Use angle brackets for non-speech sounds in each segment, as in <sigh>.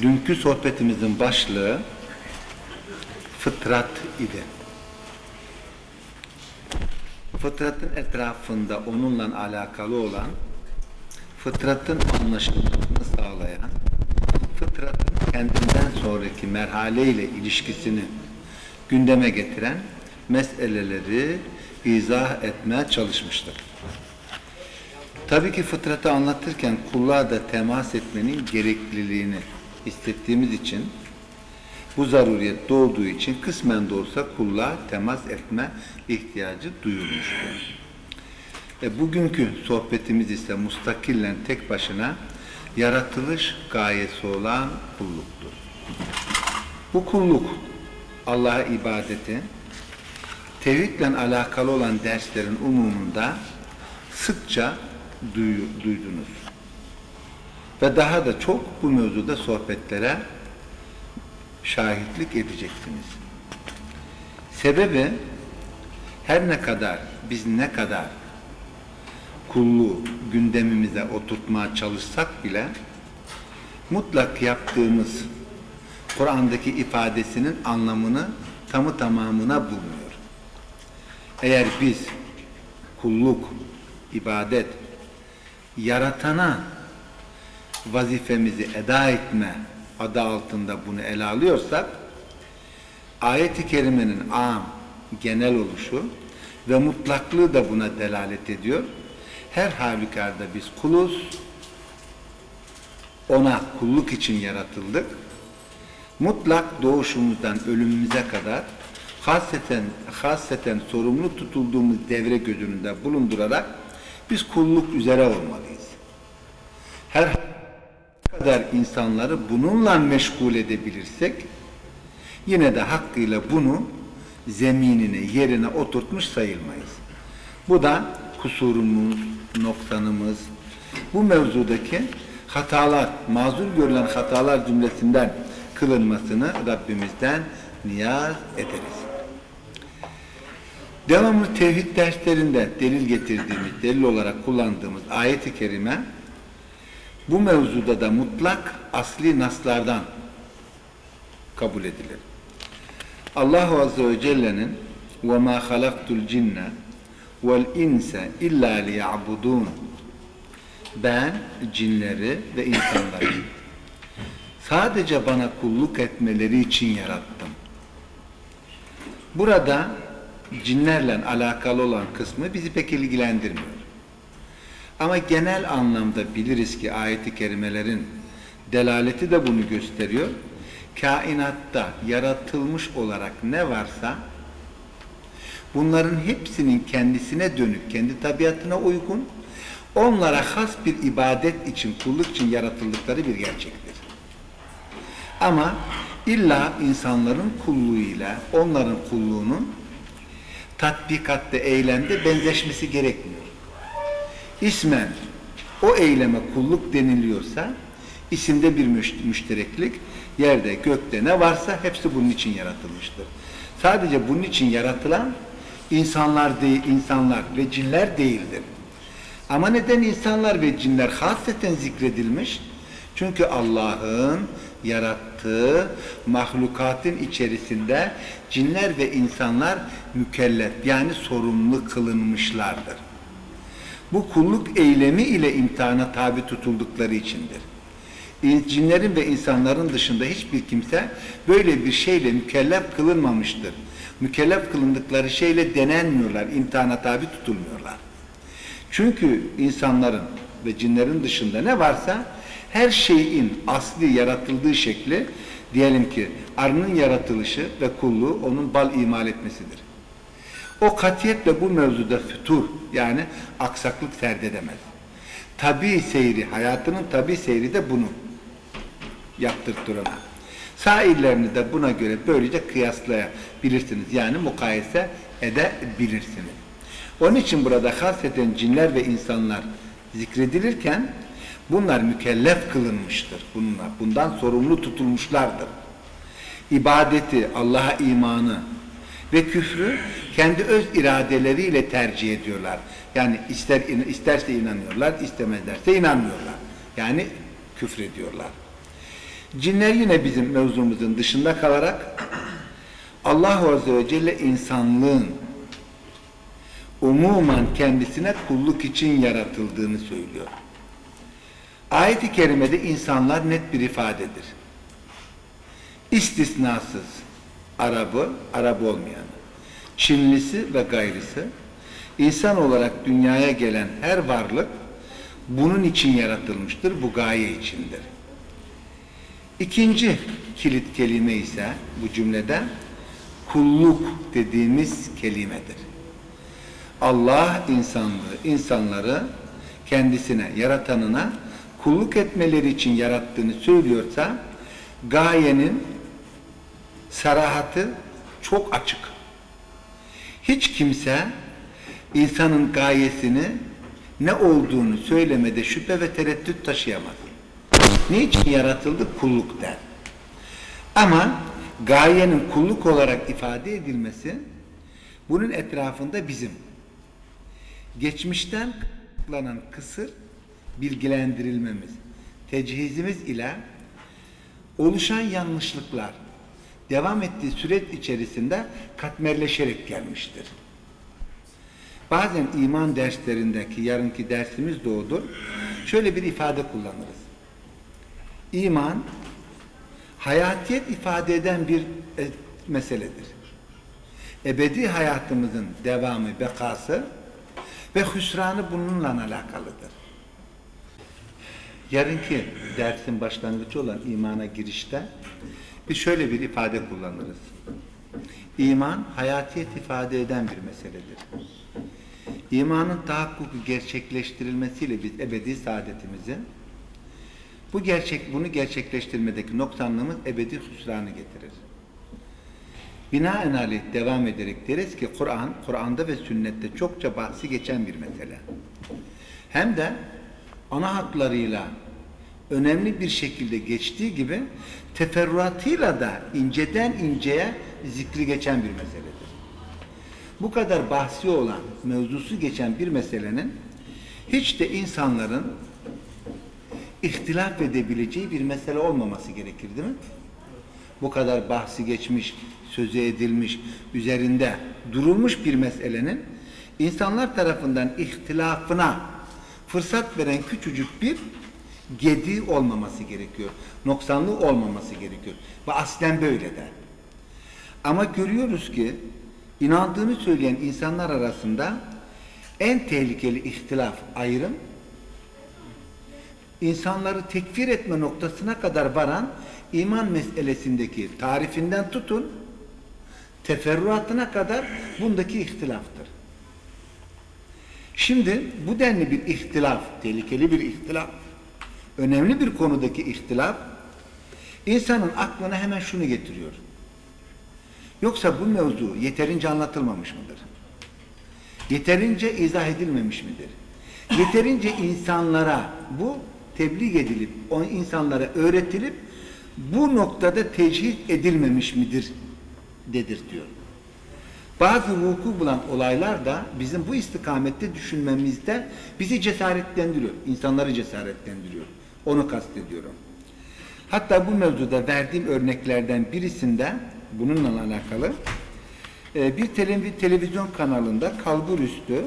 Dünkü sohbetimizin başlığı fıtrat idi. Fıtratın etrafında onunla alakalı olan, fıtratın anlaşılmasını sağlayan, fıtratın kendinden sonraki merhaleyle ilişkisini gündeme getiren meseleleri izah etmeye çalışmıştık. Tabii ki fıtratı anlatırken kulluğa da temas etmenin gerekliliğini hissettiğimiz için bu zaruriyet doğduğu için kısmen de olsa kulluğa temas etme ihtiyacı duyulmuştu. E, bugünkü sohbetimiz ise mustakillen tek başına yaratılış gayesi olan kulluktur. Bu kulluk Allah'a ibadeti tevhidle alakalı olan derslerin umumunda sıkça duydunuz. Ve daha da çok bu mevzuda sohbetlere şahitlik edeceksiniz. Sebebi her ne kadar biz ne kadar kulluğu gündemimize oturtmaya çalışsak bile mutlak yaptığımız Kur'an'daki ifadesinin anlamını tamı tamamına bulmuyor. Eğer biz kulluk, ibadet, yaratana vazifemizi eda etme adı altında bunu ele alıyorsak ayet-i kerimenin am, genel oluşu ve mutlaklığı da buna delalet ediyor. Her halükarda biz kuluz, ona kulluk için yaratıldık. Mutlak doğuşumuzdan ölümümüze kadar haseten, haseten sorumlu tutulduğumuz devre gözünde bulundurarak biz kulluk üzere olmalıyız. Her kadar insanları bununla meşgul edebilirsek yine de hakkıyla bunu zeminine, yerine oturtmuş sayılmayız. Bu da kusurumuz, noksanımız, bu mevzudaki hatalar, mazur görülen hatalar cümlesinden kılınmasını Rabbimizden niyaz ederiz. Devamlı tevhid derslerinde delil getirdiğimiz, delil olarak kullandığımız ayet-i kerime bu mevzuda da mutlak asli naslardan kabul edilir. Allahu Azze ve Celle'nin وَمَا خَلَقْتُ الْجِنَّ وَالْاِنْسَ اِلَّا لِيَعْبُدُونَ Ben cinleri ve insanları sadece bana kulluk etmeleri için yarattım. Burada cinlerle alakalı olan kısmı bizi pek ilgilendirmiyor. Ama genel anlamda biliriz ki ayet-i kerimelerin delaleti de bunu gösteriyor. Kainatta yaratılmış olarak ne varsa bunların hepsinin kendisine dönük, kendi tabiatına uygun, onlara has bir ibadet için, kulluk için yaratıldıkları bir gerçektir. Ama illa insanların kulluğuyla onların kulluğunun tatbikatta, eylemde benzeşmesi gerekmiyor. İsmen o eyleme kulluk deniliyorsa isimde bir müştereklik, yerde, gökte ne varsa hepsi bunun için yaratılmıştır. Sadece bunun için yaratılan insanlar değil, insanlar ve cinler değildir. Ama neden insanlar ve cinler hasreten zikredilmiş? Çünkü Allah'ın yarattığı mahlukatın içerisinde cinler ve insanlar mükellef yani sorumlu kılınmışlardır. Bu kulluk eylemi ile imtihana tabi tutuldukları içindir. İn- Cinlerin ve insanların dışında hiçbir kimse böyle bir şeyle mükellef kılınmamıştır. Mükellef kılındıkları şeyle denenmiyorlar, imtihana tabi tutulmuyorlar. Çünkü insanların ve cinlerin dışında ne varsa her şeyin asli yaratıldığı şekli diyelim ki arının yaratılışı ve kulluğu onun bal imal etmesidir. O katiyetle bu mevzuda fütur yani aksaklık serdedemez. Tabi seyri, hayatının tabi seyri de bunu yaptırtır ona. Sairlerini de buna göre böylece kıyaslayabilirsiniz. Yani mukayese edebilirsiniz. Onun için burada hasreten cinler ve insanlar zikredilirken bunlar mükellef kılınmıştır. Bunlar, bundan sorumlu tutulmuşlardır. İbadeti, Allah'a imanı ve küfrü kendi öz iradeleriyle tercih ediyorlar. Yani ister isterse inanıyorlar, istemezlerse inanmıyorlar. Yani küfrediyorlar. Cinler yine bizim mevzumuzun dışında kalarak Allah Azze ve Celle insanlığın umuman kendisine kulluk için yaratıldığını söylüyor. Ayet-i kerimede insanlar net bir ifadedir. İstisnasız Arabı, Arap olmayanı, Çinlisi ve gayrısı, insan olarak dünyaya gelen her varlık bunun için yaratılmıştır, bu gaye içindir. İkinci kilit kelime ise bu cümlede kulluk dediğimiz kelimedir. Allah insanlığı, insanları kendisine, yaratanına kulluk etmeleri için yarattığını söylüyorsa gayenin sarahatı çok açık. Hiç kimse insanın gayesini ne olduğunu söylemede şüphe ve tereddüt taşıyamaz. Niçin yaratıldı? Kulluk der. Ama gayenin kulluk olarak ifade edilmesi bunun etrafında bizim geçmişten kaynaklanılan kısır bilgilendirilmemiz, tecihizimiz ile oluşan yanlışlıklar devam ettiği süreç içerisinde katmerleşerek gelmiştir. Bazen iman derslerindeki yarınki dersimiz doğudur. Şöyle bir ifade kullanırız. İman hayatiyet ifade eden bir e, meseledir. Ebedi hayatımızın devamı, bekası ve hüsranı bununla alakalıdır. Yarınki dersin başlangıcı olan imana girişte şöyle bir ifade kullanırız. İman hayatiyet ifade eden bir meseledir. İmanın tahakkuku gerçekleştirilmesiyle biz ebedi saadetimizi bu gerçek bunu gerçekleştirmedeki noksanlığımız ebedi hüsranı getirir. Binaenaleyh devam ederek deriz ki Kur'an, Kur'an'da ve sünnette çokça bahsi geçen bir mesele. Hem de ana hatlarıyla önemli bir şekilde geçtiği gibi teferruatıyla da inceden inceye zikri geçen bir meseledir. Bu kadar bahsi olan, mevzusu geçen bir meselenin hiç de insanların ihtilaf edebileceği bir mesele olmaması gerekir değil mi? Bu kadar bahsi geçmiş, sözü edilmiş, üzerinde durulmuş bir meselenin insanlar tarafından ihtilafına fırsat veren küçücük bir gedi olmaması gerekiyor. Noksanlı olmaması gerekiyor. Ve aslen böyle de. Ama görüyoruz ki inandığını söyleyen insanlar arasında en tehlikeli ihtilaf, ayrım insanları tekfir etme noktasına kadar varan iman meselesindeki tarifinden tutun teferruatına kadar bundaki ihtilaftır. Şimdi bu denli bir ihtilaf, tehlikeli bir ihtilaf, önemli bir konudaki ihtilaf insanın aklına hemen şunu getiriyor. Yoksa bu mevzu yeterince anlatılmamış mıdır? Yeterince izah edilmemiş midir? Yeterince insanlara bu tebliğ edilip, o insanlara öğretilip bu noktada tecih edilmemiş midir? Dedirtiyor. Bazı vuku bulan olaylar da bizim bu istikamette düşünmemizde bizi cesaretlendiriyor. insanları cesaretlendiriyor. Onu kastediyorum. Hatta bu mevzuda verdiğim örneklerden birisinde bununla alakalı e, bir televizyon kanalında kalbur üstü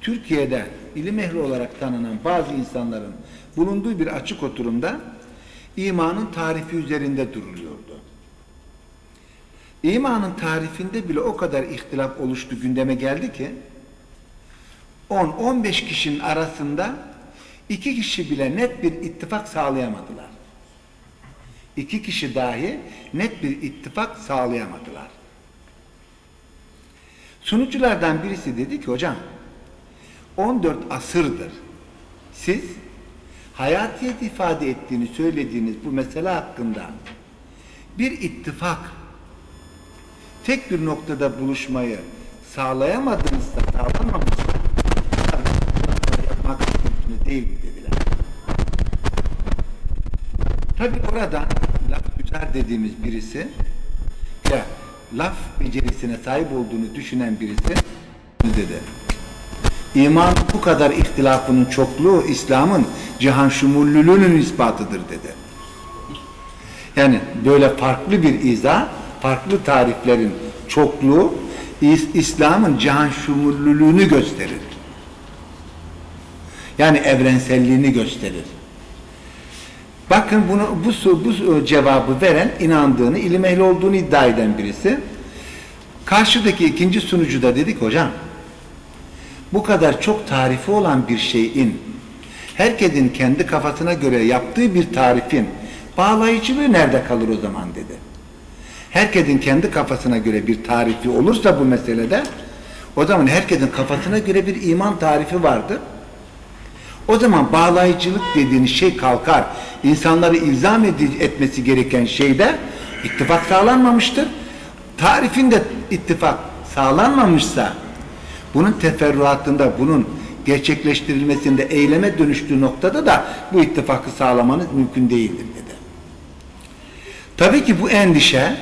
Türkiye'de ilim ehli olarak tanınan bazı insanların bulunduğu bir açık oturumda imanın tarifi üzerinde duruluyordu. İmanın tarifinde bile o kadar ihtilaf oluştu gündeme geldi ki 10-15 kişinin arasında iki kişi bile net bir ittifak sağlayamadılar. İki kişi dahi net bir ittifak sağlayamadılar. Sunuculardan birisi dedi ki hocam 14 asırdır siz hayatiyet ifade ettiğini söylediğiniz bu mesele hakkında bir ittifak tek bir noktada buluşmayı sağlayamadınızsa, sağlamamışsa değil mi dediler. Tabi orada laf güzel dediğimiz birisi ya laf becerisine sahip olduğunu düşünen birisi dedi. İman bu kadar ihtilafının çokluğu İslam'ın cihan şumullülüğünün ispatıdır dedi. Yani böyle farklı bir izah, farklı tariflerin çokluğu İslam'ın cihan şumullülüğünü gösterir. Yani evrenselliğini gösterir. Bakın bunu bu, bu cevabı veren inandığını, ilim ehli olduğunu iddia eden birisi. Karşıdaki ikinci sunucu da dedik hocam bu kadar çok tarifi olan bir şeyin herkesin kendi kafasına göre yaptığı bir tarifin bağlayıcılığı nerede kalır o zaman dedi. Herkesin kendi kafasına göre bir tarifi olursa bu meselede o zaman herkesin kafasına göre bir iman tarifi vardır. O zaman bağlayıcılık dediğiniz şey kalkar. İnsanları ilzam etmesi gereken şeyde ittifak sağlanmamıştır. Tarifinde ittifak sağlanmamışsa bunun teferruatında, bunun gerçekleştirilmesinde, eyleme dönüştüğü noktada da bu ittifakı sağlamanız mümkün değildir dedi. Tabii ki bu endişe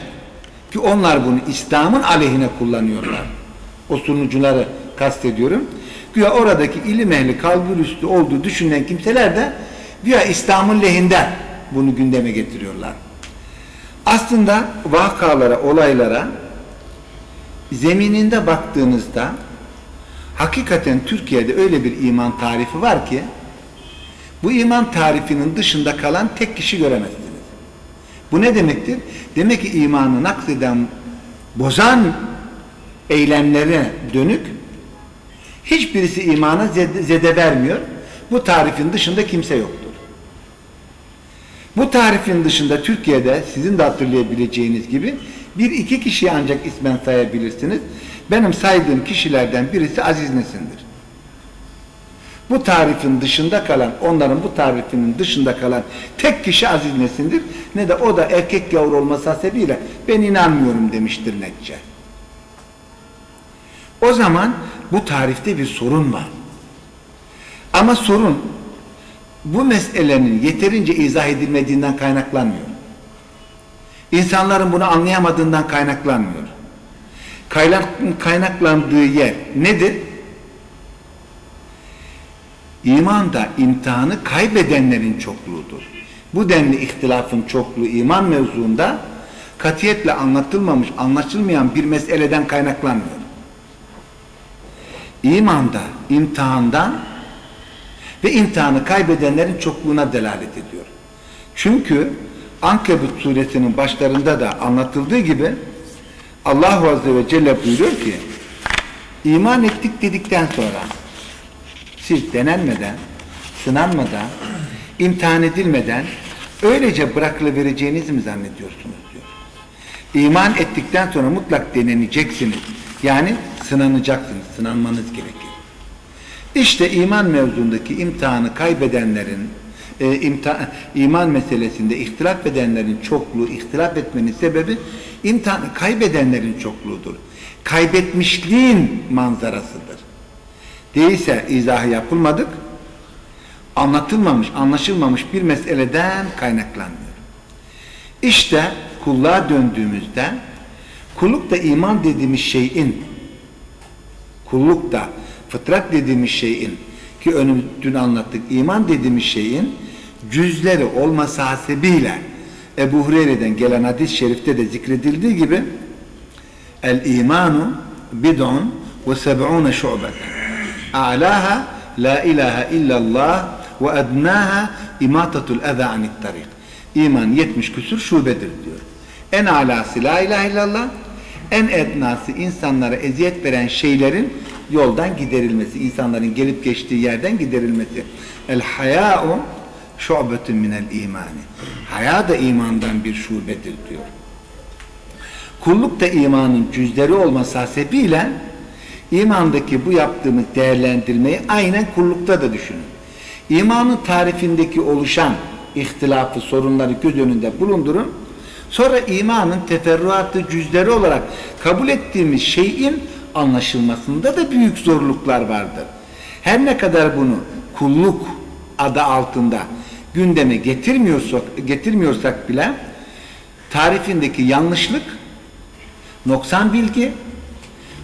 ki onlar bunu İslam'ın aleyhine kullanıyorlar. O sunucuları kastediyorum. Güya oradaki ilim ehli kalbur üstü olduğu düşünülen kimseler de güya İslam'ın lehinde bunu gündeme getiriyorlar. Aslında vakalara, olaylara zemininde baktığınızda hakikaten Türkiye'de öyle bir iman tarifi var ki bu iman tarifinin dışında kalan tek kişi göremezsiniz. Bu ne demektir? Demek ki imanı nakleden, bozan eylemlere dönük hiçbirisi imana zede, vermiyor. Bu tarifin dışında kimse yoktur. Bu tarifin dışında Türkiye'de sizin de hatırlayabileceğiniz gibi bir iki kişiyi ancak ismen sayabilirsiniz. Benim saydığım kişilerden birisi Aziz Nesin'dir. Bu tarifin dışında kalan, onların bu tarifinin dışında kalan tek kişi Aziz Nesin'dir. Ne de o da erkek yavru olması hasebiyle ben inanmıyorum demiştir netçe. O zaman bu tarifte bir sorun var. Ama sorun bu meselenin yeterince izah edilmediğinden kaynaklanmıyor. İnsanların bunu anlayamadığından kaynaklanmıyor kaynaklandığı yer nedir? İmanda imtihanı kaybedenlerin çokluğudur. Bu denli ihtilafın çokluğu iman mevzuunda katiyetle anlatılmamış, anlaşılmayan bir meseleden kaynaklanmıyor. İmanda, imtihandan ve imtihanı kaybedenlerin çokluğuna delalet ediyor. Çünkü Ankebut suresinin başlarında da anlatıldığı gibi Allah Azze ve Celle buyuruyor ki iman ettik dedikten sonra siz denenmeden, sınanmadan, imtihan edilmeden öylece bırakılıvereceğinizi mi zannediyorsunuz diyor. İman ettikten sonra mutlak deneneceksiniz. Yani sınanacaksınız, sınanmanız gerekir. İşte iman mevzundaki imtihanı kaybedenlerin, e, imtihan, iman meselesinde ihtilaf edenlerin çokluğu, ihtilaf etmenin sebebi imtihanı kaybedenlerin çokluğudur. Kaybetmişliğin manzarasıdır. Değilse izahı yapılmadık, anlatılmamış, anlaşılmamış bir meseleden kaynaklanmıyor. İşte kulluğa döndüğümüzde kulluk da iman dediğimiz şeyin kulluk da fıtrat dediğimiz şeyin ki önüm dün anlattık iman dediğimiz şeyin cüzleri olması hasebiyle Ebu Hureyre'den gelen hadis-i şerifte de zikredildiği gibi el imanu bid'un ve seb'une şu'bet a'laha la ilahe illallah ve ednaha imatatul eza anit tarik İman 70 küsur şubedir diyor. En alası la ilahe illallah, en ednası insanlara eziyet veren şeylerin yoldan giderilmesi, insanların gelip geçtiği yerden giderilmesi. El haya'u şu'betun minel imani. Haya da imandan bir şubedir diyor. Kulluk da imanın cüzleri olması hasebiyle imandaki bu yaptığımız değerlendirmeyi aynen kullukta da düşünün. İmanın tarifindeki oluşan ihtilafı, sorunları göz önünde bulundurun. Sonra imanın teferruatı cüzleri olarak kabul ettiğimiz şeyin anlaşılmasında da büyük zorluklar vardır. Her ne kadar bunu kulluk adı altında gündeme getirmiyorsak, getirmiyorsak bile tarifindeki yanlışlık, noksan bilgi,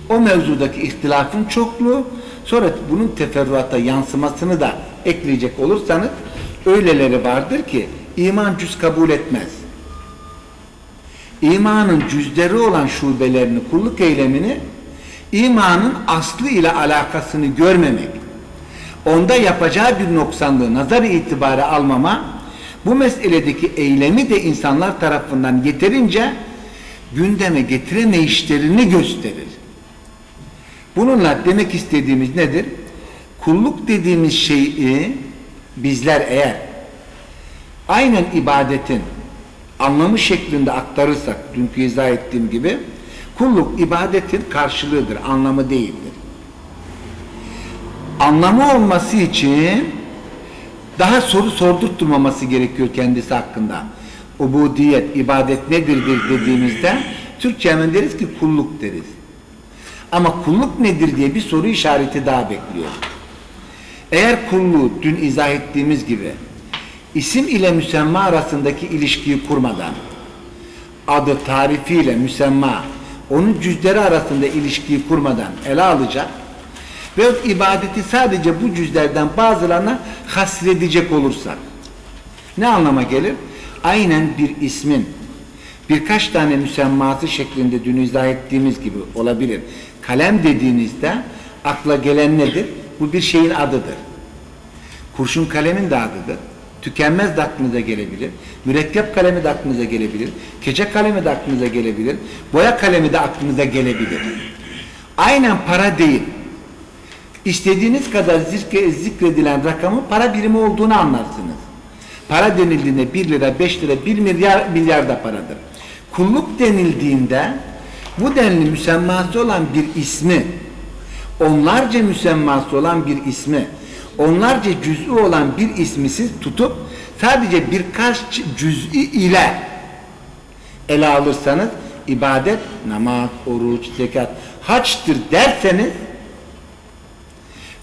o mevzudaki ihtilafın çokluğu, sonra bunun teferruata yansımasını da ekleyecek olursanız öyleleri vardır ki iman cüz kabul etmez. İmanın cüzleri olan şubelerini, kulluk eylemini imanın aslı ile alakasını görmemek, onda yapacağı bir noksanlığı nazar itibara almama, bu meseledeki eylemi de insanlar tarafından yeterince gündeme getiremeyişlerini gösterir. Bununla demek istediğimiz nedir? Kulluk dediğimiz şeyi bizler eğer aynen ibadetin anlamı şeklinde aktarırsak, dünkü izah ettiğim gibi, kulluk ibadetin karşılığıdır, anlamı değildir. Anlamı olması için daha soru sordurtturmaması gerekiyor kendisi hakkında. Ubudiyet, ibadet nedir dediğimizde Türkçe deriz ki kulluk deriz. Ama kulluk nedir diye bir soru işareti daha bekliyor. Eğer kulluğu dün izah ettiğimiz gibi isim ile müsemma arasındaki ilişkiyi kurmadan adı tarifiyle müsemma onun cüzleri arasında ilişkiyi kurmadan ele alacak ve ibadeti sadece bu cüzlerden bazılarına hasredecek olursak ne anlama gelir? Aynen bir ismin birkaç tane müsemması şeklinde dün izah ettiğimiz gibi olabilir. Kalem dediğinizde akla gelen nedir? Bu bir şeyin adıdır. Kurşun kalemin de adıdır. Tükenmez de aklınıza gelebilir. Mürekkep kalemi de aklınıza gelebilir. Keçe kalemi de aklınıza gelebilir. Boya kalemi de aklınıza gelebilir. Aynen para değil. İstediğiniz kadar zikredilen rakamın para birimi olduğunu anlarsınız. Para denildiğinde 1 lira, 5 lira, 1 milyar, milyar da paradır. Kulluk denildiğinde bu denli müsemması olan bir ismi, onlarca müsemması olan bir ismi, onlarca cüz'ü olan bir ismi siz tutup sadece birkaç cüz'ü ile ele alırsanız ibadet, namaz, oruç, zekat, haçtır derseniz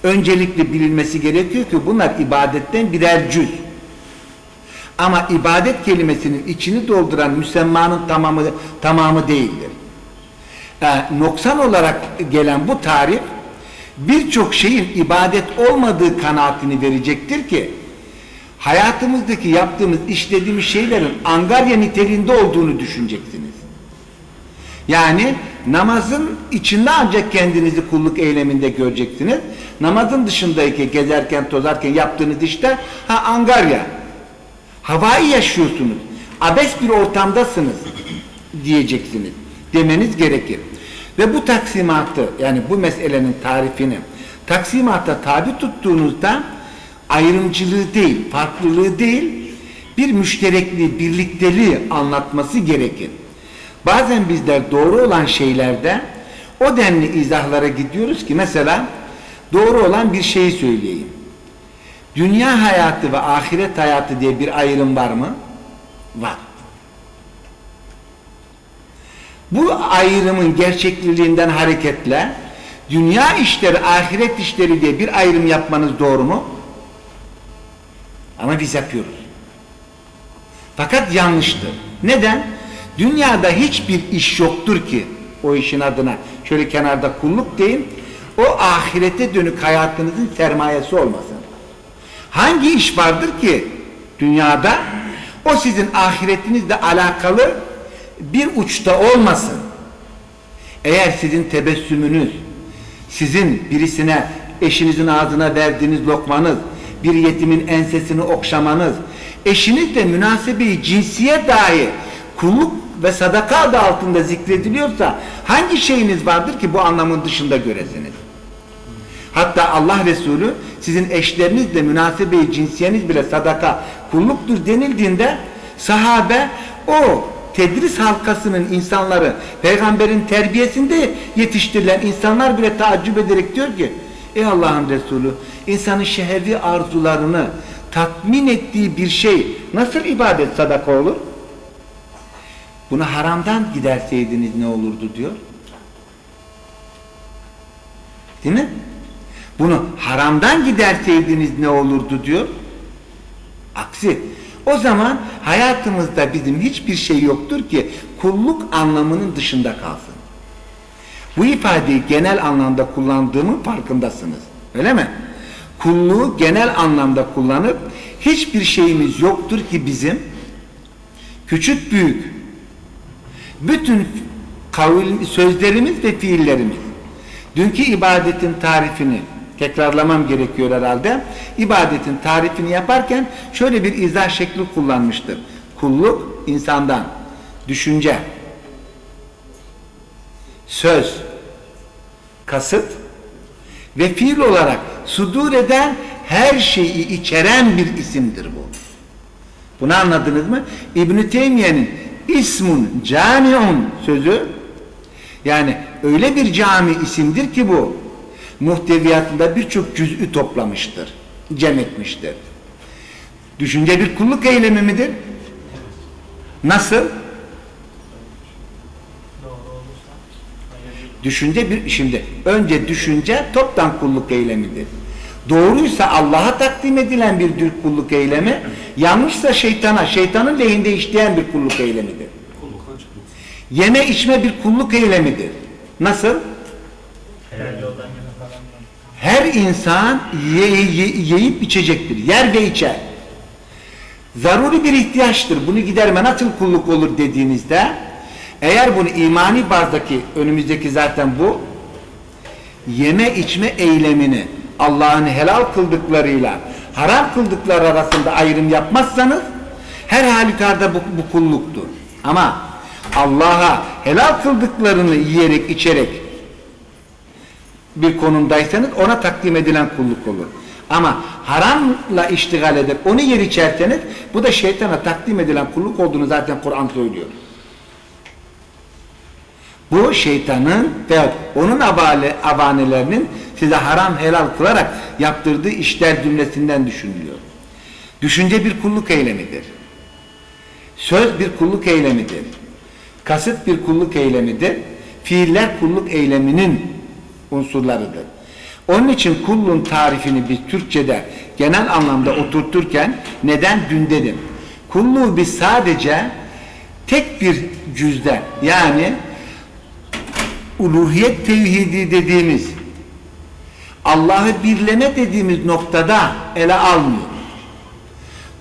öncelikle bilinmesi gerekiyor ki bunlar ibadetten birer cüz. Ama ibadet kelimesinin içini dolduran müsemmanın tamamı tamamı değildir. Yani noksan olarak gelen bu tarif birçok şeyin ibadet olmadığı kanaatini verecektir ki hayatımızdaki yaptığımız, işlediğimiz şeylerin angarya niteliğinde olduğunu düşüneceksiniz. Yani namazın içinde ancak kendinizi kulluk eyleminde göreceksiniz. Namazın dışındaki gezerken, tozarken yaptığınız işte ha angarya. Havai yaşıyorsunuz. Abes bir ortamdasınız diyeceksiniz. Demeniz gerekir. Ve bu taksimatı yani bu meselenin tarifini taksimata tabi tuttuğunuzda ayrımcılığı değil, farklılığı değil bir müşterekliği, birlikteliği anlatması gerekir. Bazen bizler doğru olan şeylerde o denli izahlara gidiyoruz ki mesela doğru olan bir şeyi söyleyeyim. Dünya hayatı ve ahiret hayatı diye bir ayrım var mı? Var. Bu ayrımın gerçekliliğinden hareketle dünya işleri, ahiret işleri diye bir ayrım yapmanız doğru mu? Ama biz yapıyoruz. Fakat yanlıştır. Neden? Dünyada hiçbir iş yoktur ki o işin adına şöyle kenarda kulluk deyin o ahirete dönük hayatınızın sermayesi olmasın. Hangi iş vardır ki dünyada o sizin ahiretinizle alakalı bir uçta olmasın. Eğer sizin tebessümünüz, sizin birisine eşinizin ağzına verdiğiniz lokmanız, bir yetimin ensesini okşamanız, eşinizle münasebeyi cinsiye dahi kulluk ve sadaka adı altında zikrediliyorsa hangi şeyiniz vardır ki bu anlamın dışında göresiniz? Hatta Allah Resulü sizin eşlerinizle münasebeyi cinsiyeniz bile sadaka kulluktur denildiğinde sahabe o tedris halkasının insanları peygamberin terbiyesinde yetiştirilen insanlar bile taaccüp ederek diyor ki ey Allah'ın Resulü insanın şehvi arzularını tatmin ettiği bir şey nasıl ibadet sadaka olur? Bunu haramdan giderseydiniz ne olurdu diyor. Değil mi? Bunu haramdan giderseydiniz ne olurdu diyor. Aksi. O zaman hayatımızda bizim hiçbir şey yoktur ki kulluk anlamının dışında kalsın. Bu ifadeyi genel anlamda kullandığımın farkındasınız. Öyle mi? Kulluğu genel anlamda kullanıp hiçbir şeyimiz yoktur ki bizim küçük büyük bütün kavil, sözlerimiz ve fiillerimiz dünkü ibadetin tarifini tekrarlamam gerekiyor herhalde. İbadetin tarifini yaparken şöyle bir izah şekli kullanmıştır. Kulluk insandan, düşünce, söz, kasıt ve fiil olarak sudur eden her şeyi içeren bir isimdir bu. Bunu anladınız mı? İbn-i Teymiye'nin ismun camiun sözü yani öyle bir cami isimdir ki bu muhteviyatında birçok cüz'ü toplamıştır. Cem etmiştir. Düşünce bir kulluk eylemi midir? Nasıl? Düşünce bir şimdi önce düşünce toptan kulluk eylemidir. Doğruysa Allah'a takdim edilen bir kulluk eylemi, yanlışsa şeytana, şeytanın lehinde işleyen bir kulluk eylemidir. Yeme içme bir kulluk eylemidir. Nasıl? Her insan ye, ye, yiyip içecektir. Yer ve içer. Zaruri bir ihtiyaçtır. Bunu giderme nasıl kulluk olur dediğinizde eğer bunu imani bazdaki önümüzdeki zaten bu yeme içme eylemini Allah'ın helal kıldıklarıyla haram kıldıkları arasında ayrım yapmazsanız her halükarda bu, bu kulluktur. Ama Allah'a helal kıldıklarını yiyerek içerek bir konumdaysanız ona takdim edilen kulluk olur. Ama haramla iştigal edip onu yer içerseniz bu da şeytana takdim edilen kulluk olduğunu zaten Kur'an söylüyor. Bu şeytanın ve onun abale, abanelerinin size haram helal kılarak yaptırdığı işler cümlesinden düşünülüyor. Düşünce bir kulluk eylemidir. Söz bir kulluk eylemidir. Kasıt bir kulluk eylemidir. Fiiller kulluk eyleminin unsurlarıdır. Onun için kullun tarifini biz Türkçe'de genel anlamda oturturken neden dün dedim. Kulluğu biz sadece tek bir cüzde yani uluhiyet tevhidi dediğimiz Allah'ı birleme dediğimiz noktada ele almıyor.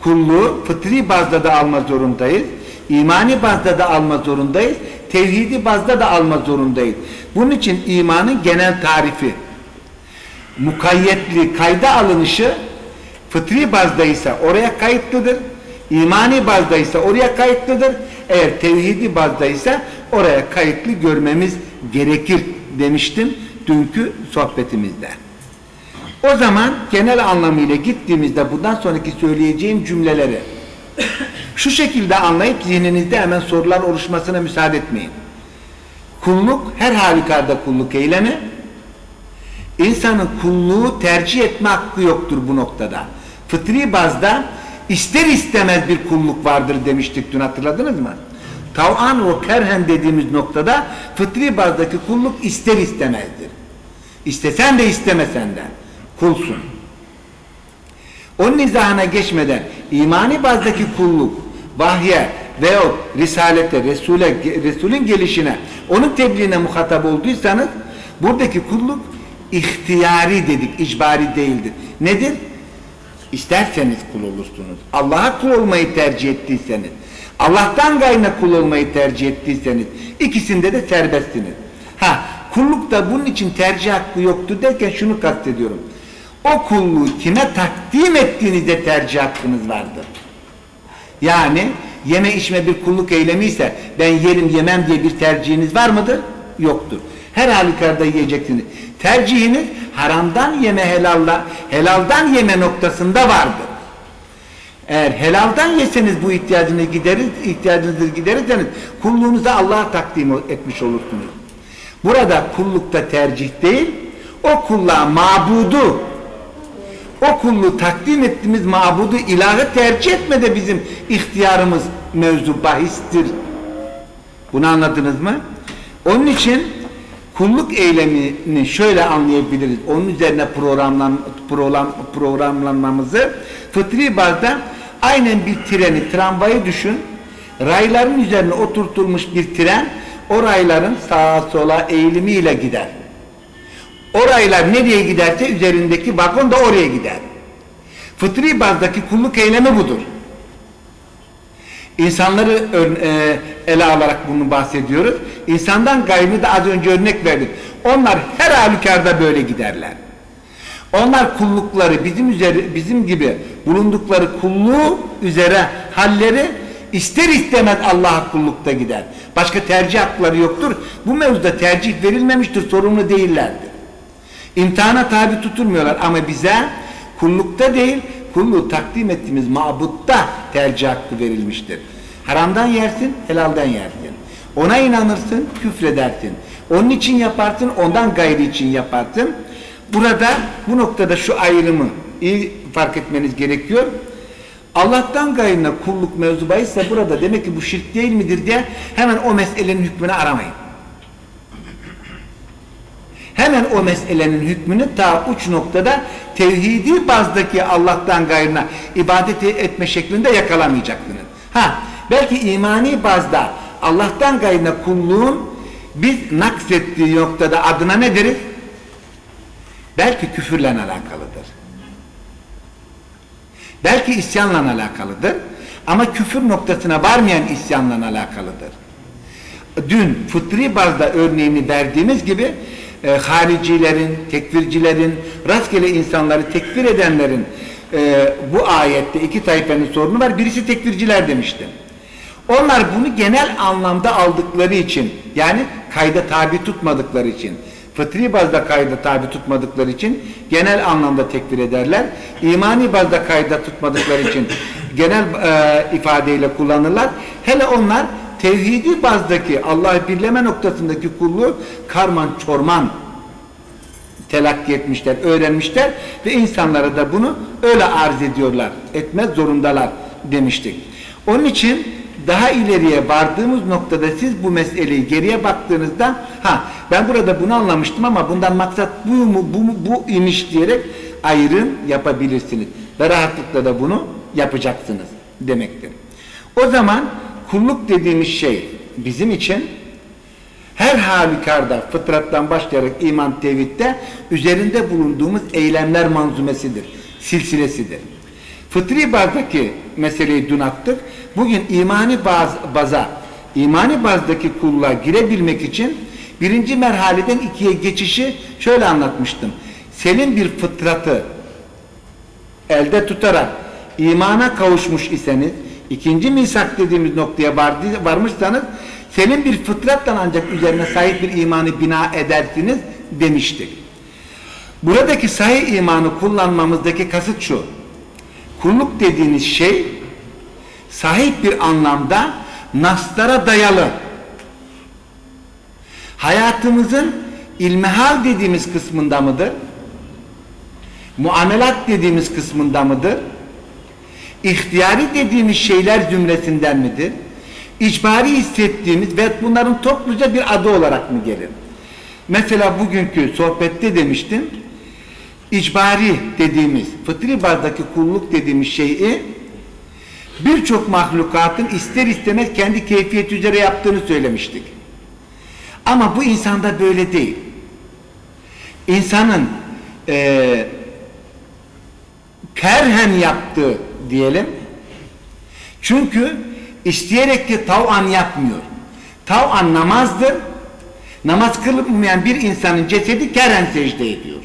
Kulluğu fıtri bazda da alma zorundayız. imani bazda da alma zorundayız. Tevhidi bazda da alma zorundayız. Bunun için imanın genel tarifi mukayyetli kayda alınışı fıtri bazda ise oraya kayıtlıdır. imani bazda ise oraya kayıtlıdır. Eğer tevhidi bazda ise oraya kayıtlı görmemiz gerekir demiştim dünkü sohbetimizde. O zaman genel anlamıyla gittiğimizde bundan sonraki söyleyeceğim cümleleri şu şekilde anlayıp zihninizde hemen sorular oluşmasına müsaade etmeyin. Kulluk her halükarda kulluk eylemi insanın kulluğu tercih etme hakkı yoktur bu noktada. Fıtri bazda ister istemez bir kulluk vardır demiştik dün hatırladınız mı? Tav'an ve kerhen dediğimiz noktada fıtri bazdaki kulluk ister istemezdir. İstesen de istemesen de kulsun. Onun izahına geçmeden imani bazdaki kulluk vahye veyahut risalete, Resul'e, Resul'ün gelişine, onun tebliğine muhatap olduysanız buradaki kulluk ihtiyari dedik, icbari değildir. Nedir? İsterseniz kul olursunuz. Allah'a kul olmayı tercih ettiyseniz, Allah'tan gayrına kul olmayı tercih ettiyseniz, ikisinde de serbestsiniz. Ha, kulluk da bunun için tercih hakkı yoktur derken şunu kastediyorum. O kulluğu kime takdim ettiğinizde tercih hakkınız vardır. Yani yeme içme bir kulluk eylemi ise ben yerim yemem diye bir tercihiniz var mıdır? Yoktur. Her halükarda yiyeceksiniz. Tercihiniz haramdan yeme helalla, helaldan yeme noktasında vardır. Eğer helaldan yeseniz bu ihtiyacını gideriz, ihtiyacınızı giderirseniz kulluğunuzu Allah'a takdim etmiş olursunuz. Burada kullukta tercih değil, o kulluğa mabudu, o kulluğu takdim ettiğimiz mabudu ilahı tercih etme de bizim ihtiyarımız mevzu bahistir. Bunu anladınız mı? Onun için kulluk eylemini şöyle anlayabiliriz. Onun üzerine programlan, program, programlanmamızı fıtri bazda aynen bir treni, tramvayı düşün. Rayların üzerine oturtulmuş bir tren o rayların sağa sola eğilimiyle gider. O raylar nereye giderse üzerindeki vagon da oraya gider. Fıtri bazdaki kulluk eylemi budur. İnsanları e, ele alarak bunu bahsediyoruz. İnsandan gayrını da az önce örnek verdik. Onlar her halükarda böyle giderler. Onlar kullukları bizim üzeri, bizim gibi bulundukları kulluğu üzere halleri ister istemez Allah'a kullukta gider. Başka tercih hakları yoktur. Bu mevzuda tercih verilmemiştir, sorumlu değillerdir. İmtihana tabi tutulmuyorlar ama bize kullukta değil, kulluğu takdim ettiğimiz mabutta tercih hakkı verilmiştir. Haramdan yersin, helalden yersin. Ona inanırsın, küfredersin. Onun için yaparsın, ondan gayri için yaparsın. Burada bu noktada şu ayrımı iyi fark etmeniz gerekiyor. Allah'tan gayrına kulluk mevzu bahisse burada demek ki bu şirk değil midir diye hemen o meselenin hükmünü aramayın. Hemen o meselenin hükmünü ta uç noktada tevhidi bazdaki Allah'tan gayrına ibadet etme şeklinde yakalamayacaksınız. Ha, belki imani bazda Allah'tan gayrına kulluğun biz naksettiği noktada adına ne deriz? Belki küfürle alakalıdır. Belki isyanla alakalıdır. Ama küfür noktasına varmayan isyanla alakalıdır. Dün fıtri bazda örneğini verdiğimiz gibi e, haricilerin, tekfircilerin, rastgele insanları tekfir edenlerin e, bu ayette iki tayfenin sorunu var. Birisi tekfirciler demiştim. Onlar bunu genel anlamda aldıkları için yani kayda tabi tutmadıkları için fıtri bazda kayda tabi tutmadıkları için genel anlamda tekfir ederler. İmani bazda kayda tutmadıkları için genel e, ifadeyle kullanırlar. Hele onlar tevhidi bazdaki Allah'ı birleme noktasındaki kulluğu karman çorman telakki etmişler, öğrenmişler ve insanlara da bunu öyle arz ediyorlar. Etmez zorundalar demiştik. Onun için daha ileriye vardığımız noktada siz bu meseleyi geriye baktığınızda ha ben burada bunu anlamıştım ama bundan maksat bu mu bu mu bu imiş diyerek ayrım yapabilirsiniz. Ve rahatlıkla da bunu yapacaksınız demektir. O zaman kulluk dediğimiz şey bizim için her halükarda fıtrattan başlayarak iman tevhidde üzerinde bulunduğumuz eylemler manzumesidir, silsilesidir. Fıtri bazdaki meseleyi dün attık. Bugün imani baz, baza, imani bazdaki kulluğa girebilmek için birinci merhaleden ikiye geçişi şöyle anlatmıştım. Senin bir fıtratı elde tutarak imana kavuşmuş iseniz, ikinci misak dediğimiz noktaya varmışsanız, senin bir fıtrattan ancak üzerine sahip bir imanı bina edersiniz demiştik. Buradaki sahih imanı kullanmamızdaki kasıt şu. Kulluk dediğiniz şey sahip bir anlamda naslara dayalı. Hayatımızın ilmihal dediğimiz kısmında mıdır? Muamelat dediğimiz kısmında mıdır? İhtiyari dediğimiz şeyler zümresinden midir? İcbari hissettiğimiz ve bunların topluca bir adı olarak mı gelir? Mesela bugünkü sohbette demiştim, icbari dediğimiz, fıtri bazdaki kulluk dediğimiz şeyi birçok mahlukatın ister istemez kendi keyfiyet üzere yaptığını söylemiştik. Ama bu insanda böyle değil. İnsanın e, kerhen yaptığı diyelim. Çünkü isteyerek de tav'an yapmıyor. Tav'an namazdır. Namaz kılınmayan bir insanın cesedi kerhen secde ediyor.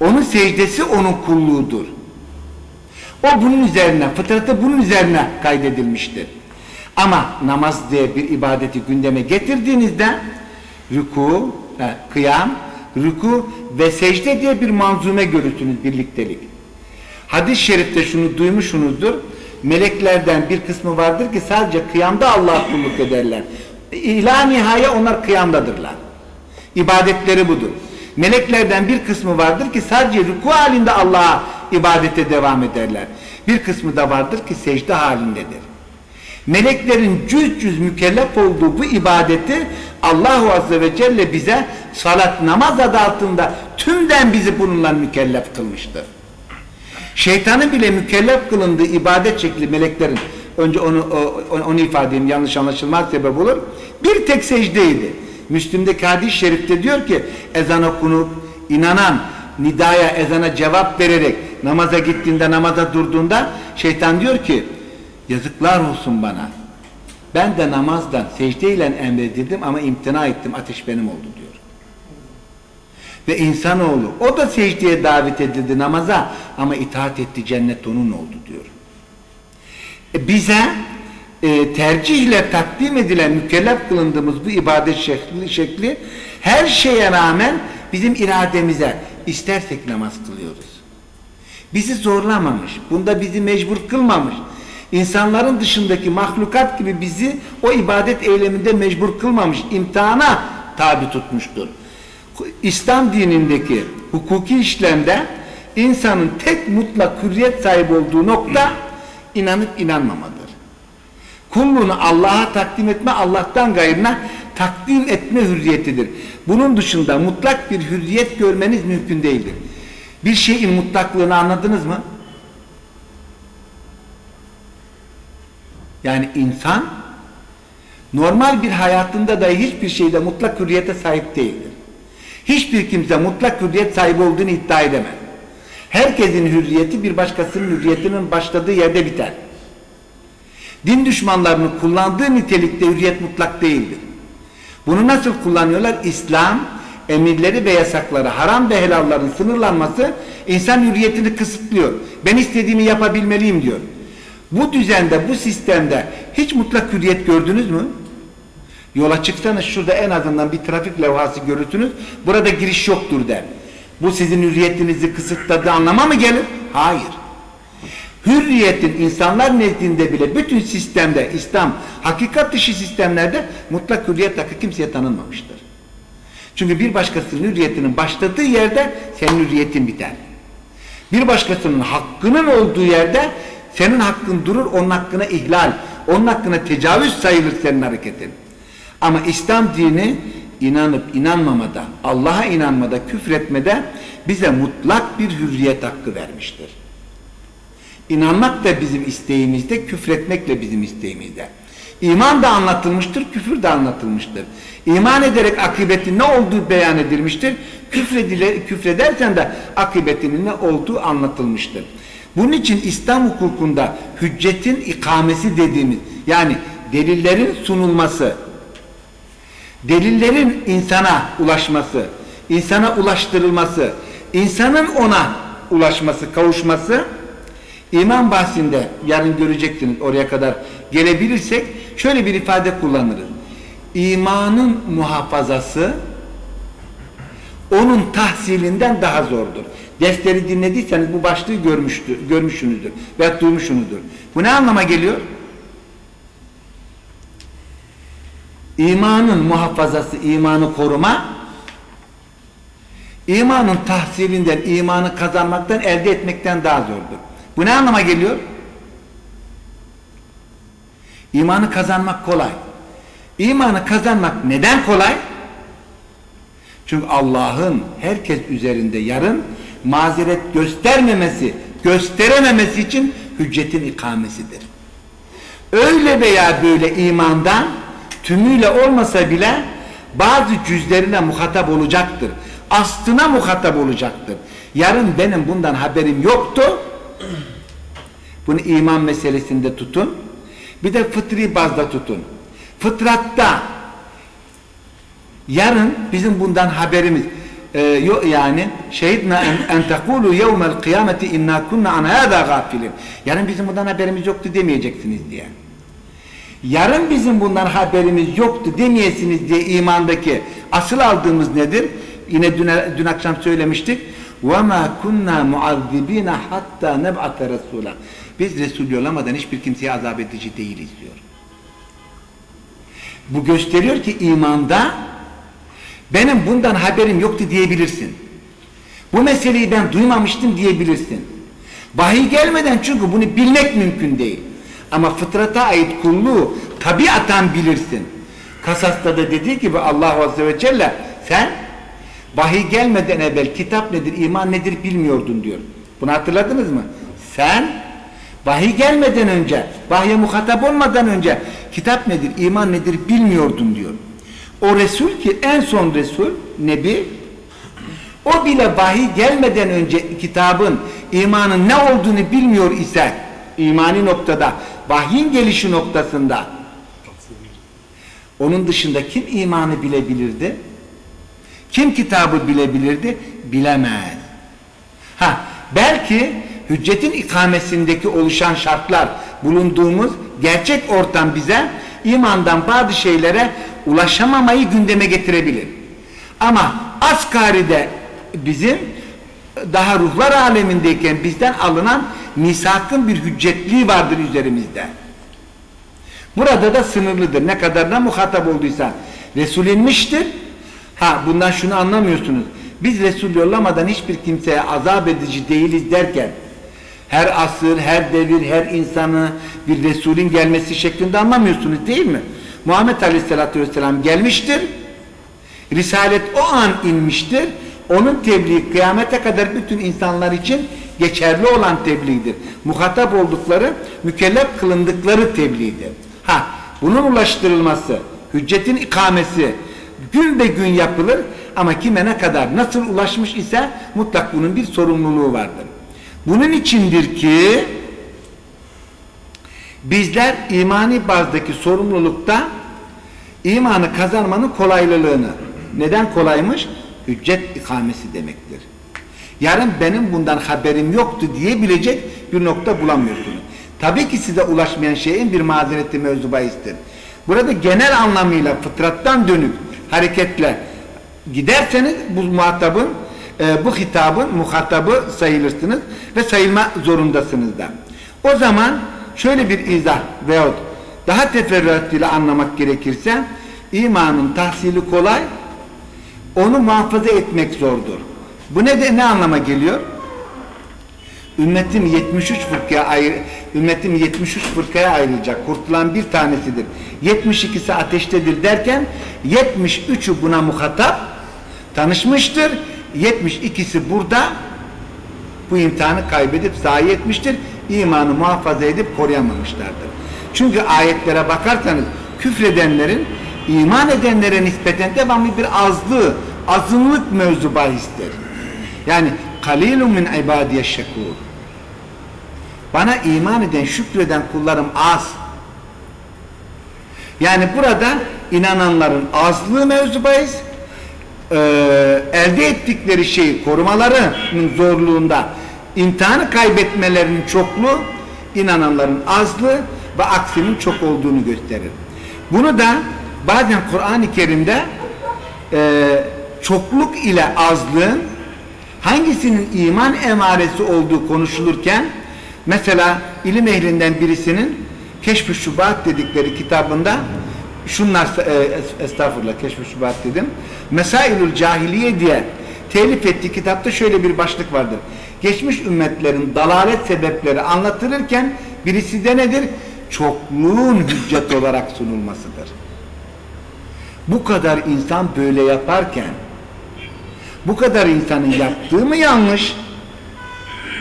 Onun secdesi onun kulluğudur. O bunun üzerine, fıtratı bunun üzerine kaydedilmiştir. Ama namaz diye bir ibadeti gündeme getirdiğinizde rüku, he, kıyam, rüku ve secde diye bir manzume görürsünüz birliktelik. Hadis-i şerifte şunu duymuşsunuzdur. Meleklerden bir kısmı vardır ki sadece kıyamda Allah'a kulluk ederler. İla nihaya onlar kıyamdadırlar. İbadetleri budur. Meleklerden bir kısmı vardır ki sadece rüku halinde Allah'a ibadete devam ederler. Bir kısmı da vardır ki secde halindedir. Meleklerin cüz cüz mükellef olduğu bu ibadeti Allahu Azze ve Celle bize salat namaz adı altında tümden bizi bununla mükellef kılmıştır. Şeytanın bile mükellef kılındığı ibadet şekli meleklerin önce onu o- onu ifade edeyim yanlış anlaşılmaz sebep olur. Bir tek secdeydi. Müslim'deki hadis-i şerifte diyor ki ezan okunup inanan nidaya ezana cevap vererek namaza gittiğinde namaza durduğunda şeytan diyor ki yazıklar olsun bana. Ben de namazdan secdeyle emredildim ama imtina ettim ateş benim oldu diyor. Ve insanoğlu o da secdeye davet edildi namaza ama itaat etti cennet onun oldu diyor. E, bize e, tercihle takdim edilen mükellef kılındığımız bu ibadet şekli, şekli her şeye rağmen bizim irademize istersek namaz kılıyoruz. Bizi zorlamamış, bunda bizi mecbur kılmamış. İnsanların dışındaki mahlukat gibi bizi o ibadet eyleminde mecbur kılmamış, imtihana tabi tutmuştur. İslam dinindeki hukuki işlemde insanın tek mutlak hürriyet sahibi olduğu nokta inanıp inanmamadır. Kulluğunu Allah'a takdim etme, Allah'tan gayrına takdim etme hürriyetidir. Bunun dışında mutlak bir hürriyet görmeniz mümkün değildir. Bir şeyin mutlaklığını anladınız mı? Yani insan normal bir hayatında da hiçbir şeyde mutlak hürriyete sahip değildir. Hiçbir kimse mutlak hürriyet sahibi olduğunu iddia edemez. Herkesin hürriyeti bir başkasının hürriyetinin başladığı yerde biter. Din düşmanlarının kullandığı nitelikte hürriyet mutlak değildir. Bunu nasıl kullanıyorlar? İslam emirleri ve yasakları, haram ve helalların sınırlanması insan hürriyetini kısıtlıyor. Ben istediğimi yapabilmeliyim diyor. Bu düzende, bu sistemde hiç mutlak hürriyet gördünüz mü? Yola çıksanız şurada en azından bir trafik levhası görürsünüz. Burada giriş yoktur der. Bu sizin hürriyetinizi kısıtladığı anlama mı gelir? Hayır. Hürriyetin insanlar nezdinde bile bütün sistemde, İslam, hakikat dışı sistemlerde mutlak hürriyet hakkı kimseye tanınmamıştır. Çünkü bir başkasının hürriyetinin başladığı yerde senin hürriyetin biter. Bir başkasının hakkının olduğu yerde senin hakkın durur, onun hakkına ihlal, onun hakkına tecavüz sayılır senin hareketin. Ama İslam dini inanıp inanmamada, Allah'a inanmada, küfretmede bize mutlak bir hürriyet hakkı vermiştir. İnanmak da bizim isteğimizde, küfretmek de bizim isteğimizde. İman da anlatılmıştır, küfür de anlatılmıştır. İman ederek akıbetin ne olduğu beyan edilmiştir. Küfredile, küfredersen de akıbetinin ne olduğu anlatılmıştır. Bunun için İslam hukukunda hüccetin ikamesi dediğimiz yani delillerin sunulması, delillerin insana ulaşması, insana ulaştırılması, insanın ona ulaşması, kavuşması iman bahsinde yarın göreceksiniz oraya kadar gelebilirsek şöyle bir ifade kullanırız. İmanın muhafazası onun tahsilinden daha zordur. Dersleri dinlediyseniz bu başlığı görmüştür, görmüşsünüzdür veya duymuşsunuzdur. Bu ne anlama geliyor? İmanın muhafazası, imanı koruma, imanın tahsilinden, imanı kazanmaktan, elde etmekten daha zordur. Bu ne anlama geliyor? İmanı kazanmak kolay. İmanı kazanmak neden kolay? Çünkü Allah'ın herkes üzerinde yarın mazeret göstermemesi, gösterememesi için hüccetin ikamesidir. Öyle veya böyle imandan tümüyle olmasa bile bazı cüzlerine muhatap olacaktır. Aslına muhatap olacaktır. Yarın benim bundan haberim yoktu. Bunu iman meselesinde tutun. Bir de fıtri bazda tutun. Fıtratta yarın bizim bundan haberimiz e, yo- yani şehidna en, en tekulu yevmel kıyameti inna kunna an hâdâ gafilin. Yarın bizim bundan haberimiz yoktu demeyeceksiniz diye Yarın bizim bundan haberimiz yoktu demeyesiniz diye imandaki asıl aldığımız nedir? Yine dün, dün akşam söylemiştik. وَمَا كُنَّا مُعَذِّب۪ينَ hatta نَبْعَةَ رَسُولًا Biz Resul yollamadan hiçbir kimseye azap edici değiliz diyor. Bu gösteriyor ki imanda benim bundan haberim yoktu diyebilirsin. Bu meseleyi ben duymamıştım diyebilirsin. Vahiy gelmeden çünkü bunu bilmek mümkün değil. Ama fıtrata ait kulluğu tabiatan bilirsin. Kasas'ta da dediği gibi Allah Azze ve Celle sen vahiy gelmeden evvel kitap nedir, iman nedir bilmiyordun diyor. Bunu hatırladınız mı? Sen vahiy gelmeden önce, vahye muhatap olmadan önce kitap nedir, iman nedir bilmiyordun diyor. O Resul ki en son Resul, Nebi, o bile vahiy gelmeden önce kitabın, imanın ne olduğunu bilmiyor ise, imani noktada, vahyin gelişi noktasında, onun dışında kim imanı bilebilirdi? Kim kitabı bilebilirdi? Bilemez. Ha, belki hüccetin ikamesindeki oluşan şartlar, bulunduğumuz gerçek ortam bize imandan bazı şeylere ulaşamamayı gündeme getirebilir. Ama asgaride bizim daha ruhlar alemindeyken bizden alınan misakın bir hüccetliği vardır üzerimizde. Burada da sınırlıdır. Ne kadarına muhatap olduysa. Resul inmiştir. Ha bundan şunu anlamıyorsunuz. Biz Resul yollamadan hiçbir kimseye azap edici değiliz derken her asır, her devir, her insanı bir Resulün gelmesi şeklinde anlamıyorsunuz değil mi? Muhammed Aleyhisselatü Vesselam gelmiştir. Risalet o an inmiştir. Onun tebliği kıyamete kadar bütün insanlar için geçerli olan tebliğdir. Muhatap oldukları, mükellef kılındıkları tebliğdir. Ha, bunun ulaştırılması, hüccetin ikamesi gün be gün yapılır ama kime ne kadar nasıl ulaşmış ise mutlak bunun bir sorumluluğu vardır. Bunun içindir ki bizler imani bazdaki sorumlulukta imanı kazanmanın kolaylılığını neden kolaymış? Hüccet ikamesi demektir. Yarın benim bundan haberim yoktu diyebilecek bir nokta bulamıyorsunuz. Tabii ki size ulaşmayan şeyin bir mazereti mevzu bahistir. Burada genel anlamıyla fıtrattan dönük hareketle giderseniz bu muhatabın e, bu hitabın muhatabı sayılırsınız ve sayılma zorundasınız da. O zaman şöyle bir izah veyahut daha teferruatıyla anlamak gerekirse imanın tahsili kolay onu muhafaza etmek zordur. Bu ne de ne anlama geliyor? Ümmetim 73 fırkaya ayrı, ümmetim 73 fırkaya ayrılacak. Kurtulan bir tanesidir. 72'si ateştedir derken 73'ü buna muhatap tanışmıştır. 72'si burada bu imtihanı kaybedip zayi etmiştir. İmanı muhafaza edip koruyamamışlardır. Çünkü ayetlere bakarsanız küfredenlerin iman edenlere nispeten devamlı bir azlığı, azınlık mevzu bahistir. Yani kalilun min ibadiye şekur. Bana iman eden, şükreden kullarım az. Yani burada inananların azlığı mevzu bahis, e, elde ettikleri şeyi korumalarının zorluğunda imtihanı kaybetmelerinin çokluğu inananların azlığı ve aksinin çok olduğunu gösterir. Bunu da bazen Kur'an-ı Kerim'de e, çokluk ile azlığın hangisinin iman emaresi olduğu konuşulurken mesela ilim ehlinden birisinin Keşf-i Şubat dedikleri kitabında şunlar e, estağfurullah Keşf-i Şubat dedim Mesailül Cahiliye diye telif ettiği kitapta şöyle bir başlık vardır. Geçmiş ümmetlerin dalalet sebepleri anlatılırken birisi de nedir? Çokluğun hüccet olarak sunulmasıdır. Bu kadar insan böyle yaparken bu kadar insanın yaptığı mı yanlış?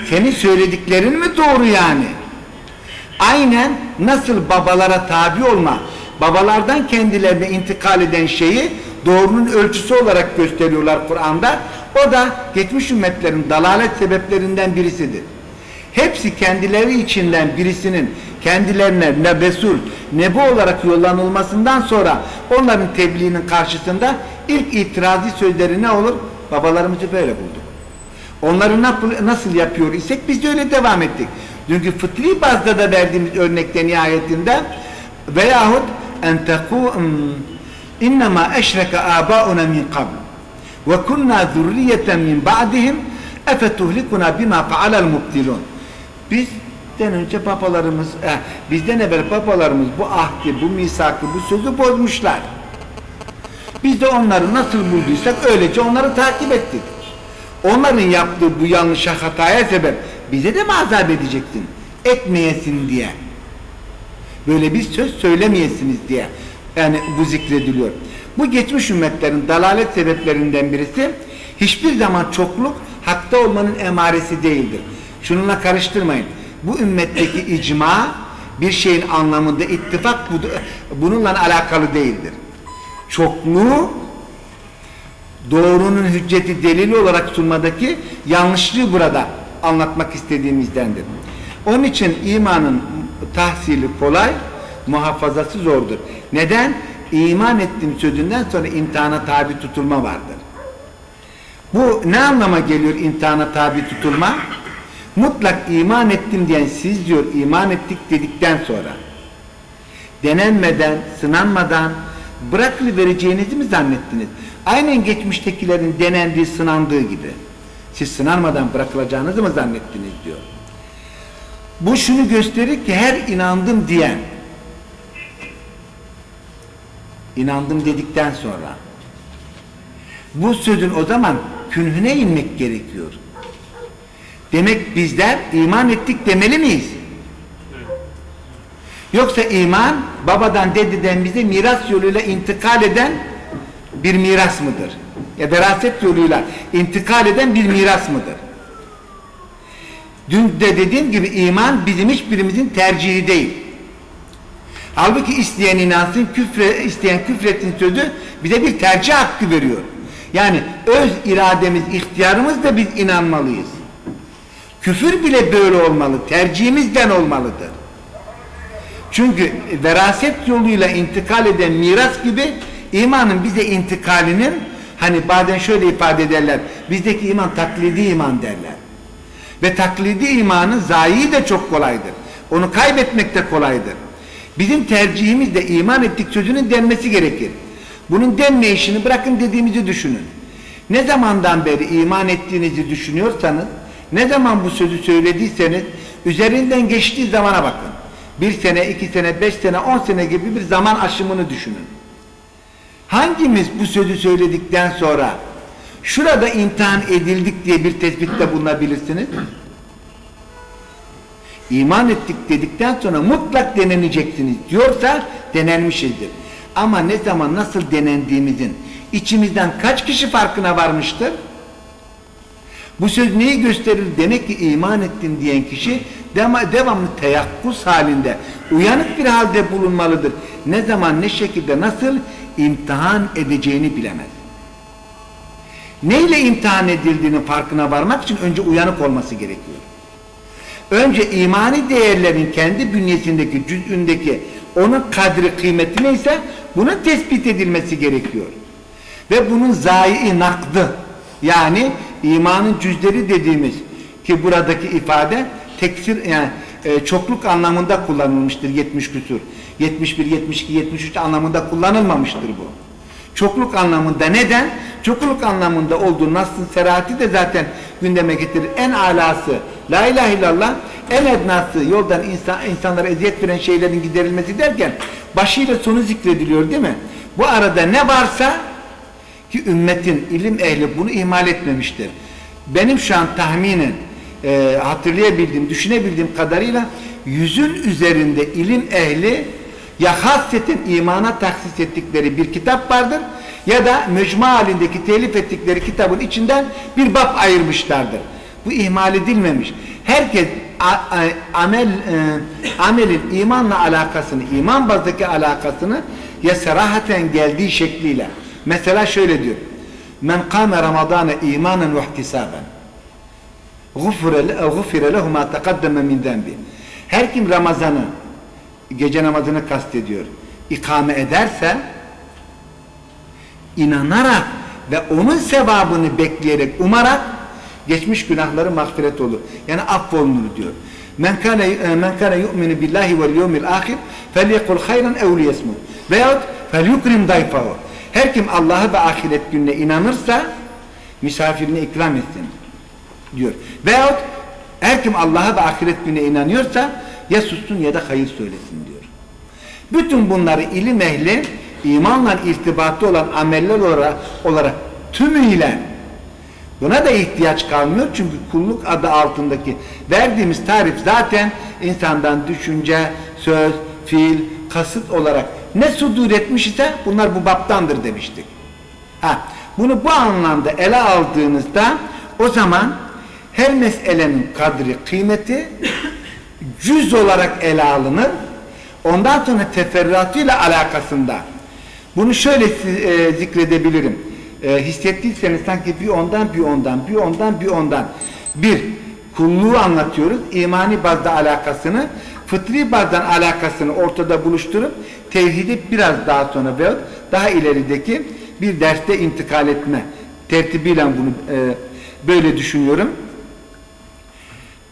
Senin söylediklerin mi doğru yani? Aynen nasıl babalara tabi olma, babalardan kendilerine intikal eden şeyi doğrunun ölçüsü olarak gösteriyorlar Kur'an'da. O da geçmiş ümmetlerin dalalet sebeplerinden birisidir. Hepsi kendileri içinden birisinin kendilerine ne Resul ne bu olarak yollanılmasından sonra onların tebliğinin karşısında ilk itirazı sözleri ne olur? Babalarımızı böyle bulduk. Onları nasıl yapıyor isek biz de öyle devam ettik. Çünkü fıtri bazda da verdiğimiz örnekte nihayetinde veyahut en teku innema eşreke abauna min qabl ve kunna zurriyeten min ba'dihim efetuhlikuna bima fa'alel mubtilun. Bizden önce babalarımız, eh, bizden evvel babalarımız bu ahdi, bu misakı, bu sözü bozmuşlar. Biz de onları nasıl bulduysak öylece onları takip ettik. Onların yaptığı bu yanlışa hataya sebep bize de mi azap edeceksin? Etmeyesin diye. Böyle bir söz söylemeyesiniz diye. Yani bu zikrediliyor. Bu geçmiş ümmetlerin dalalet sebeplerinden birisi hiçbir zaman çokluk hakta olmanın emaresi değildir. Şununla karıştırmayın. Bu ümmetteki icma bir şeyin anlamında ittifak bu- bununla alakalı değildir. Çokluğu doğrunun hücceti delili olarak sunmadaki yanlışlığı burada anlatmak istediğimizdendir. Onun için imanın tahsili kolay, muhafazası zordur. Neden? İman ettim sözünden sonra imtihana tabi tutulma vardır. Bu ne anlama geliyor imtihana tabi tutulma? Mutlak iman ettim diyen siz diyor iman ettik dedikten sonra denenmeden, sınanmadan bırakılıvereceğinizi mi zannettiniz? Aynen geçmiştekilerin denendiği, sınandığı gibi. Siz sınanmadan bırakılacağınızı mı zannettiniz diyor. Bu şunu gösterir ki her inandım diyen inandım dedikten sonra bu sözün o zaman künhüne inmek gerekiyor. Demek bizler iman ettik demeli miyiz? Yoksa iman babadan dededen bize miras yoluyla intikal eden bir miras mıdır? Ya veraset yoluyla intikal eden bir miras mıdır? Dün de dediğim gibi iman bizim hiçbirimizin tercihi değil. Halbuki isteyen inansın, küfre, isteyen küfretin sözü bize bir tercih hakkı veriyor. Yani öz irademiz, ihtiyarımız da biz inanmalıyız. Küfür bile böyle olmalı, tercihimizden olmalıdır. Çünkü veraset yoluyla intikal eden miras gibi imanın bize intikalinin hani bazen şöyle ifade ederler. Bizdeki iman taklidi iman derler. Ve taklidi imanın zayi de çok kolaydır. Onu kaybetmek de kolaydır. Bizim tercihimiz de iman ettik sözünün denmesi gerekir. Bunun denme işini bırakın dediğimizi düşünün. Ne zamandan beri iman ettiğinizi düşünüyorsanız, ne zaman bu sözü söylediyseniz, üzerinden geçtiği zamana bakın. Bir sene, iki sene, beş sene, on sene gibi bir zaman aşımını düşünün. Hangimiz bu sözü söyledikten sonra şurada imtihan edildik diye bir tespitte bulunabilirsiniz? İman ettik dedikten sonra mutlak deneneceksiniz diyorsa denenmişizdir. Ama ne zaman nasıl denendiğimizin içimizden kaç kişi farkına varmıştır? Bu söz neyi gösterir? Demek ki iman ettim diyen kişi deva- devamlı teyakkuz halinde, uyanık bir halde bulunmalıdır. Ne zaman, ne şekilde, nasıl imtihan edeceğini bilemez. Neyle imtihan edildiğinin farkına varmak için önce uyanık olması gerekiyor. Önce imani değerlerin kendi bünyesindeki, cüz'ündeki onun kadri kıymeti neyse bunun tespit edilmesi gerekiyor. Ve bunun zayi nakdı yani imanın cüzleri dediğimiz ki buradaki ifade teksir yani e, çokluk anlamında kullanılmıştır 70 küsur. 71, 72, 73 anlamında kullanılmamıştır bu. Çokluk anlamında neden? Çokluk anlamında olduğu Nas'ın serahati de zaten gündeme getirir. En alası La ilahe illallah en ednası yoldan insan, insanlara eziyet veren şeylerin giderilmesi derken başıyla sonu zikrediliyor değil mi? Bu arada ne varsa ki ümmetin ilim ehli bunu ihmal etmemiştir. Benim şu an tahminen e, hatırlayabildiğim, düşünebildiğim kadarıyla yüzün üzerinde ilim ehli ya hasreten imana taksis ettikleri bir kitap vardır ya da mecmua halindeki telif ettikleri kitabın içinden bir bab ayırmışlardır. Bu ihmal edilmemiş. Herkes amel e, amelin imanla alakasını, iman bazdaki alakasını ya serahaten geldiği şekliyle. Mesela şöyle diyor. Men kâme ramadâne imanen ve ihtisâben gufire lehu ma tekaddeme min denbi. Her kim Ramazan'ı gece namazını kastediyor. ikame ederse inanarak ve onun sevabını bekleyerek, umarak geçmiş günahları mağfiret olur. Yani affolunur diyor. Men kana men kana yu'minu billahi vel yevmil ahir felyekul hayran ev liyesmut. Veyahut felyukrim dayfahu. Her kim Allah'a ve ahiret gününe inanırsa misafirini ikram etsin diyor. Veyahut her kim Allah'a ve ahiret gününe inanıyorsa ya sussun ya da hayır söylesin diyor. Bütün bunları ilim ehli imanla irtibatı olan ameller olarak, olarak tümüyle buna da ihtiyaç kalmıyor çünkü kulluk adı altındaki verdiğimiz tarif zaten insandan düşünce, söz, fiil, kasıt olarak ne sudur etmiş ise bunlar bu baptandır demiştik. Ha, bunu bu anlamda ele aldığınızda o zaman her meselenin kadri, kıymeti cüz olarak ele alınır. Ondan sonra teferruatıyla alakasında. Bunu şöyle e, zikredebilirim. E, hissettiyseniz sanki bir ondan, bir ondan, bir ondan, bir ondan. Bir, kulluğu anlatıyoruz. imani bazda alakasını, fıtri bazdan alakasını ortada buluşturup tevhidi biraz daha sonra veyahut daha ilerideki bir derste intikal etme tertibiyle bunu e, böyle düşünüyorum.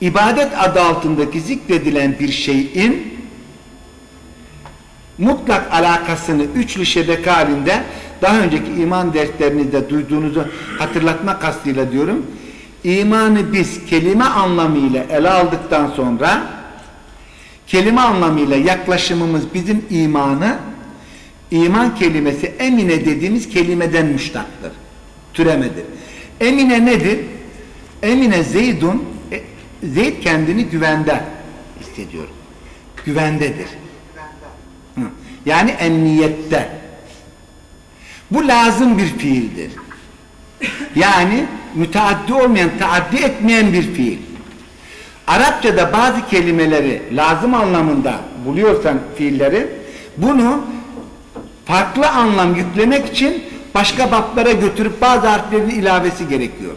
İbadet adı altındaki zikredilen bir şeyin mutlak alakasını üçlü şebeke halinde daha önceki iman derslerinizde duyduğunuzu hatırlatma kastıyla diyorum. İmanı biz kelime anlamıyla ele aldıktan sonra kelime anlamıyla yaklaşımımız bizim imanı iman kelimesi emine dediğimiz kelimeden müştaktır. Türemedir. Emine nedir? Emine Zeydun e, Zeyd kendini güvende hissediyor. Güvendedir. Yani emniyette. Bu lazım bir fiildir. Yani müteaddi olmayan, taaddi etmeyen bir fiil. Arapçada bazı kelimeleri lazım anlamında buluyorsan fiilleri bunu farklı anlam yüklemek için başka baplara götürüp bazı harflerin ilavesi gerekiyor.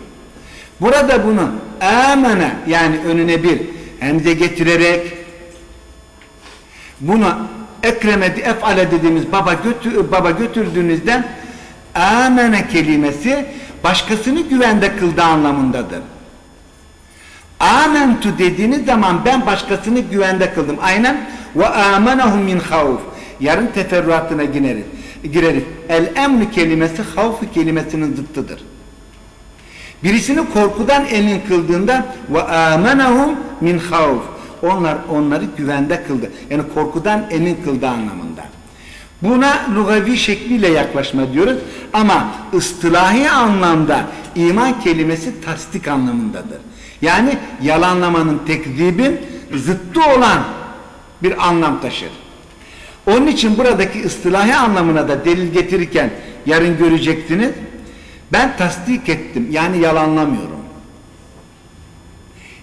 Burada bunu amene yani önüne bir hemze getirerek bunu ekreme efale dediğimiz baba götür, baba götürdüğünüzde amene kelimesi başkasını güvende kıldığı anlamındadır. Amentu dediğiniz zaman ben başkasını güvende kıldım. Aynen ve amenahum min havf. Yarın teferruatına gireriz. gireriz. El emni kelimesi havf kelimesinin zıttıdır. Birisini korkudan emin kıldığında ve amenahum min havf. Onlar onları güvende kıldı. Yani korkudan emin kıldı anlamında. Buna lugavi şekliyle yaklaşma diyoruz ama ıstılahi anlamda iman kelimesi tasdik anlamındadır. Yani yalanlamanın tekzibin zıttı olan bir anlam taşır. Onun için buradaki ıstılahi anlamına da delil getirirken yarın göreceksiniz. Ben tasdik ettim yani yalanlamıyorum.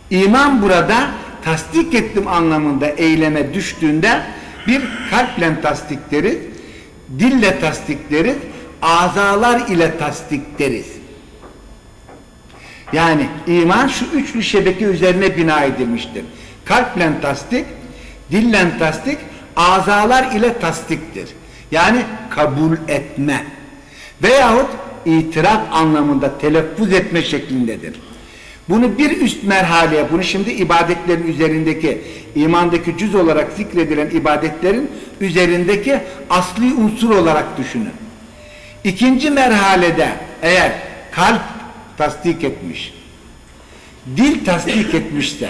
İman burada tasdik ettim anlamında eyleme düştüğünde bir kalple tasdik deriz, dille tasdik deriz, azalar ile tasdik deriz. Yani iman şu üçlü şebeke üzerine bina edilmiştir. Kalple tasdik, dillen tasdik, azalar ile tasdiktir. Yani kabul etme. Veyahut itiraf anlamında telaffuz etme şeklindedir. Bunu bir üst merhaleye, bunu şimdi ibadetlerin üzerindeki, imandaki cüz olarak zikredilen ibadetlerin üzerindeki asli unsur olarak düşünün. İkinci merhalede eğer kalp tasdik etmiş, dil tasdik etmişse,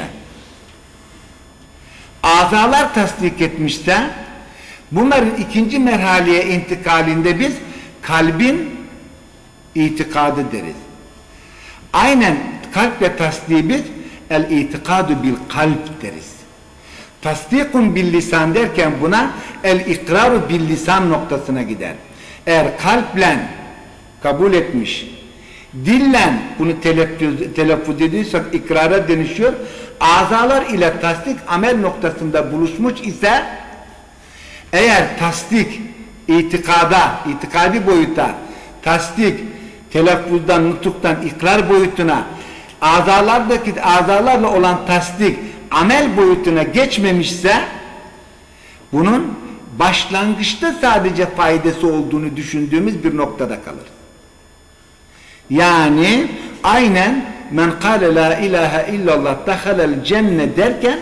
azalar tasdik etmişse, bunların ikinci merhaleye intikalinde biz kalbin itikadı deriz. Aynen kalple tasdiği biz el itikadu bil kalp deriz. Tasdikun bil lisan derken buna el ikraru bil lisan noktasına gider. Eğer kalple kabul etmiş, dillen bunu telaffuz, telaffuz ediyorsak ikrara dönüşüyor. Azalar ile tasdik amel noktasında buluşmuş ise eğer tasdik itikada, itikadi boyuta, tasdik telaffuzdan, nutuktan, ikrar boyutuna azalardaki azalarla olan tasdik amel boyutuna geçmemişse bunun başlangıçta sadece faydası olduğunu düşündüğümüz bir noktada kalır. Yani aynen men kâle la ilahe illallah dehalel cennet derken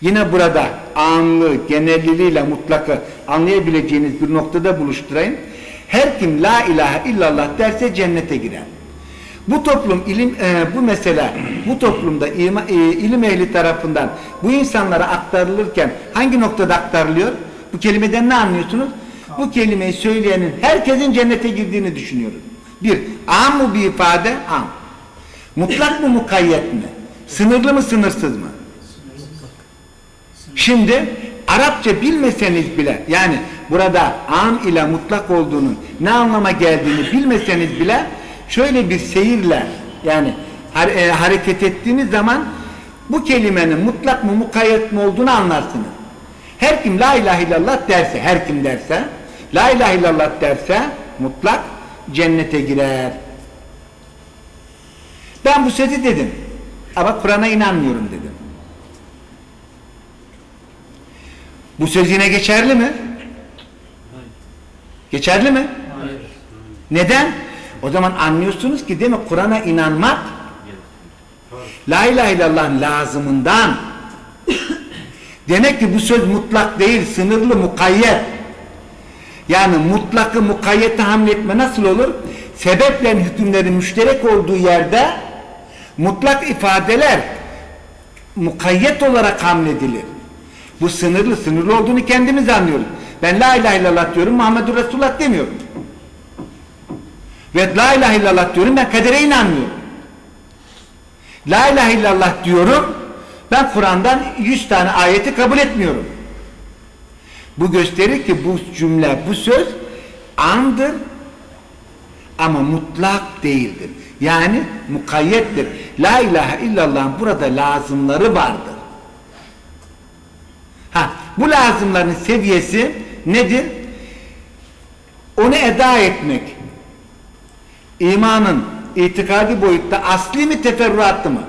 yine burada anlı, genelliliğiyle mutlakı anlayabileceğiniz bir noktada buluşturayım. Her kim la ilahe illallah derse cennete girer. Bu toplum ilim e, bu mesele bu toplumda ima, e, ilim ehli tarafından bu insanlara aktarılırken hangi noktada aktarılıyor? Bu kelimeden ne anlıyorsunuz? Bu kelimeyi söyleyenin herkesin cennete girdiğini düşünüyoruz. Bir, am mı bir ifade? Am. Mutlak mı mukayyet mi? Sınırlı mı sınırsız mı? Şimdi Arapça bilmeseniz bile yani burada am ile mutlak olduğunun ne anlama geldiğini bilmeseniz bile şöyle bir seyirle yani e, hareket ettiğiniz zaman bu kelimenin mutlak mı mukayyet mi olduğunu anlarsınız. Her kim la ilahe illallah derse, her kim derse, la ilahe illallah derse mutlak cennete girer. Ben bu sözü dedim ama Kur'an'a inanmıyorum dedim. Bu söz yine geçerli mi? Geçerli mi? Neden? O zaman anlıyorsunuz ki değil mi Kur'an'a inanmak La ilahe illallah lazımından <coughs> demek ki bu söz mutlak değil sınırlı mukayyet yani mutlakı mukayyete hamletme nasıl olur? Sebeplerin hükümlerin müşterek olduğu yerde mutlak ifadeler mukayyet olarak hamledilir. Bu sınırlı, sınırlı olduğunu kendimiz anlıyoruz. Ben la ilahe illallah diyorum, Muhammedur Resulullah demiyorum. Ve la ilahe illallah diyorum, ben kadere inanmıyorum. La ilahe illallah diyorum, ben Kur'an'dan 100 tane ayeti kabul etmiyorum. Bu gösterir ki bu cümle, bu söz andır ama mutlak değildir. Yani mukayyettir. La ilahe illallah'ın burada lazımları vardır. Ha, bu lazımların seviyesi nedir? Onu eda etmek. İmanın itikadi boyutta asli mi teferruatlı mı?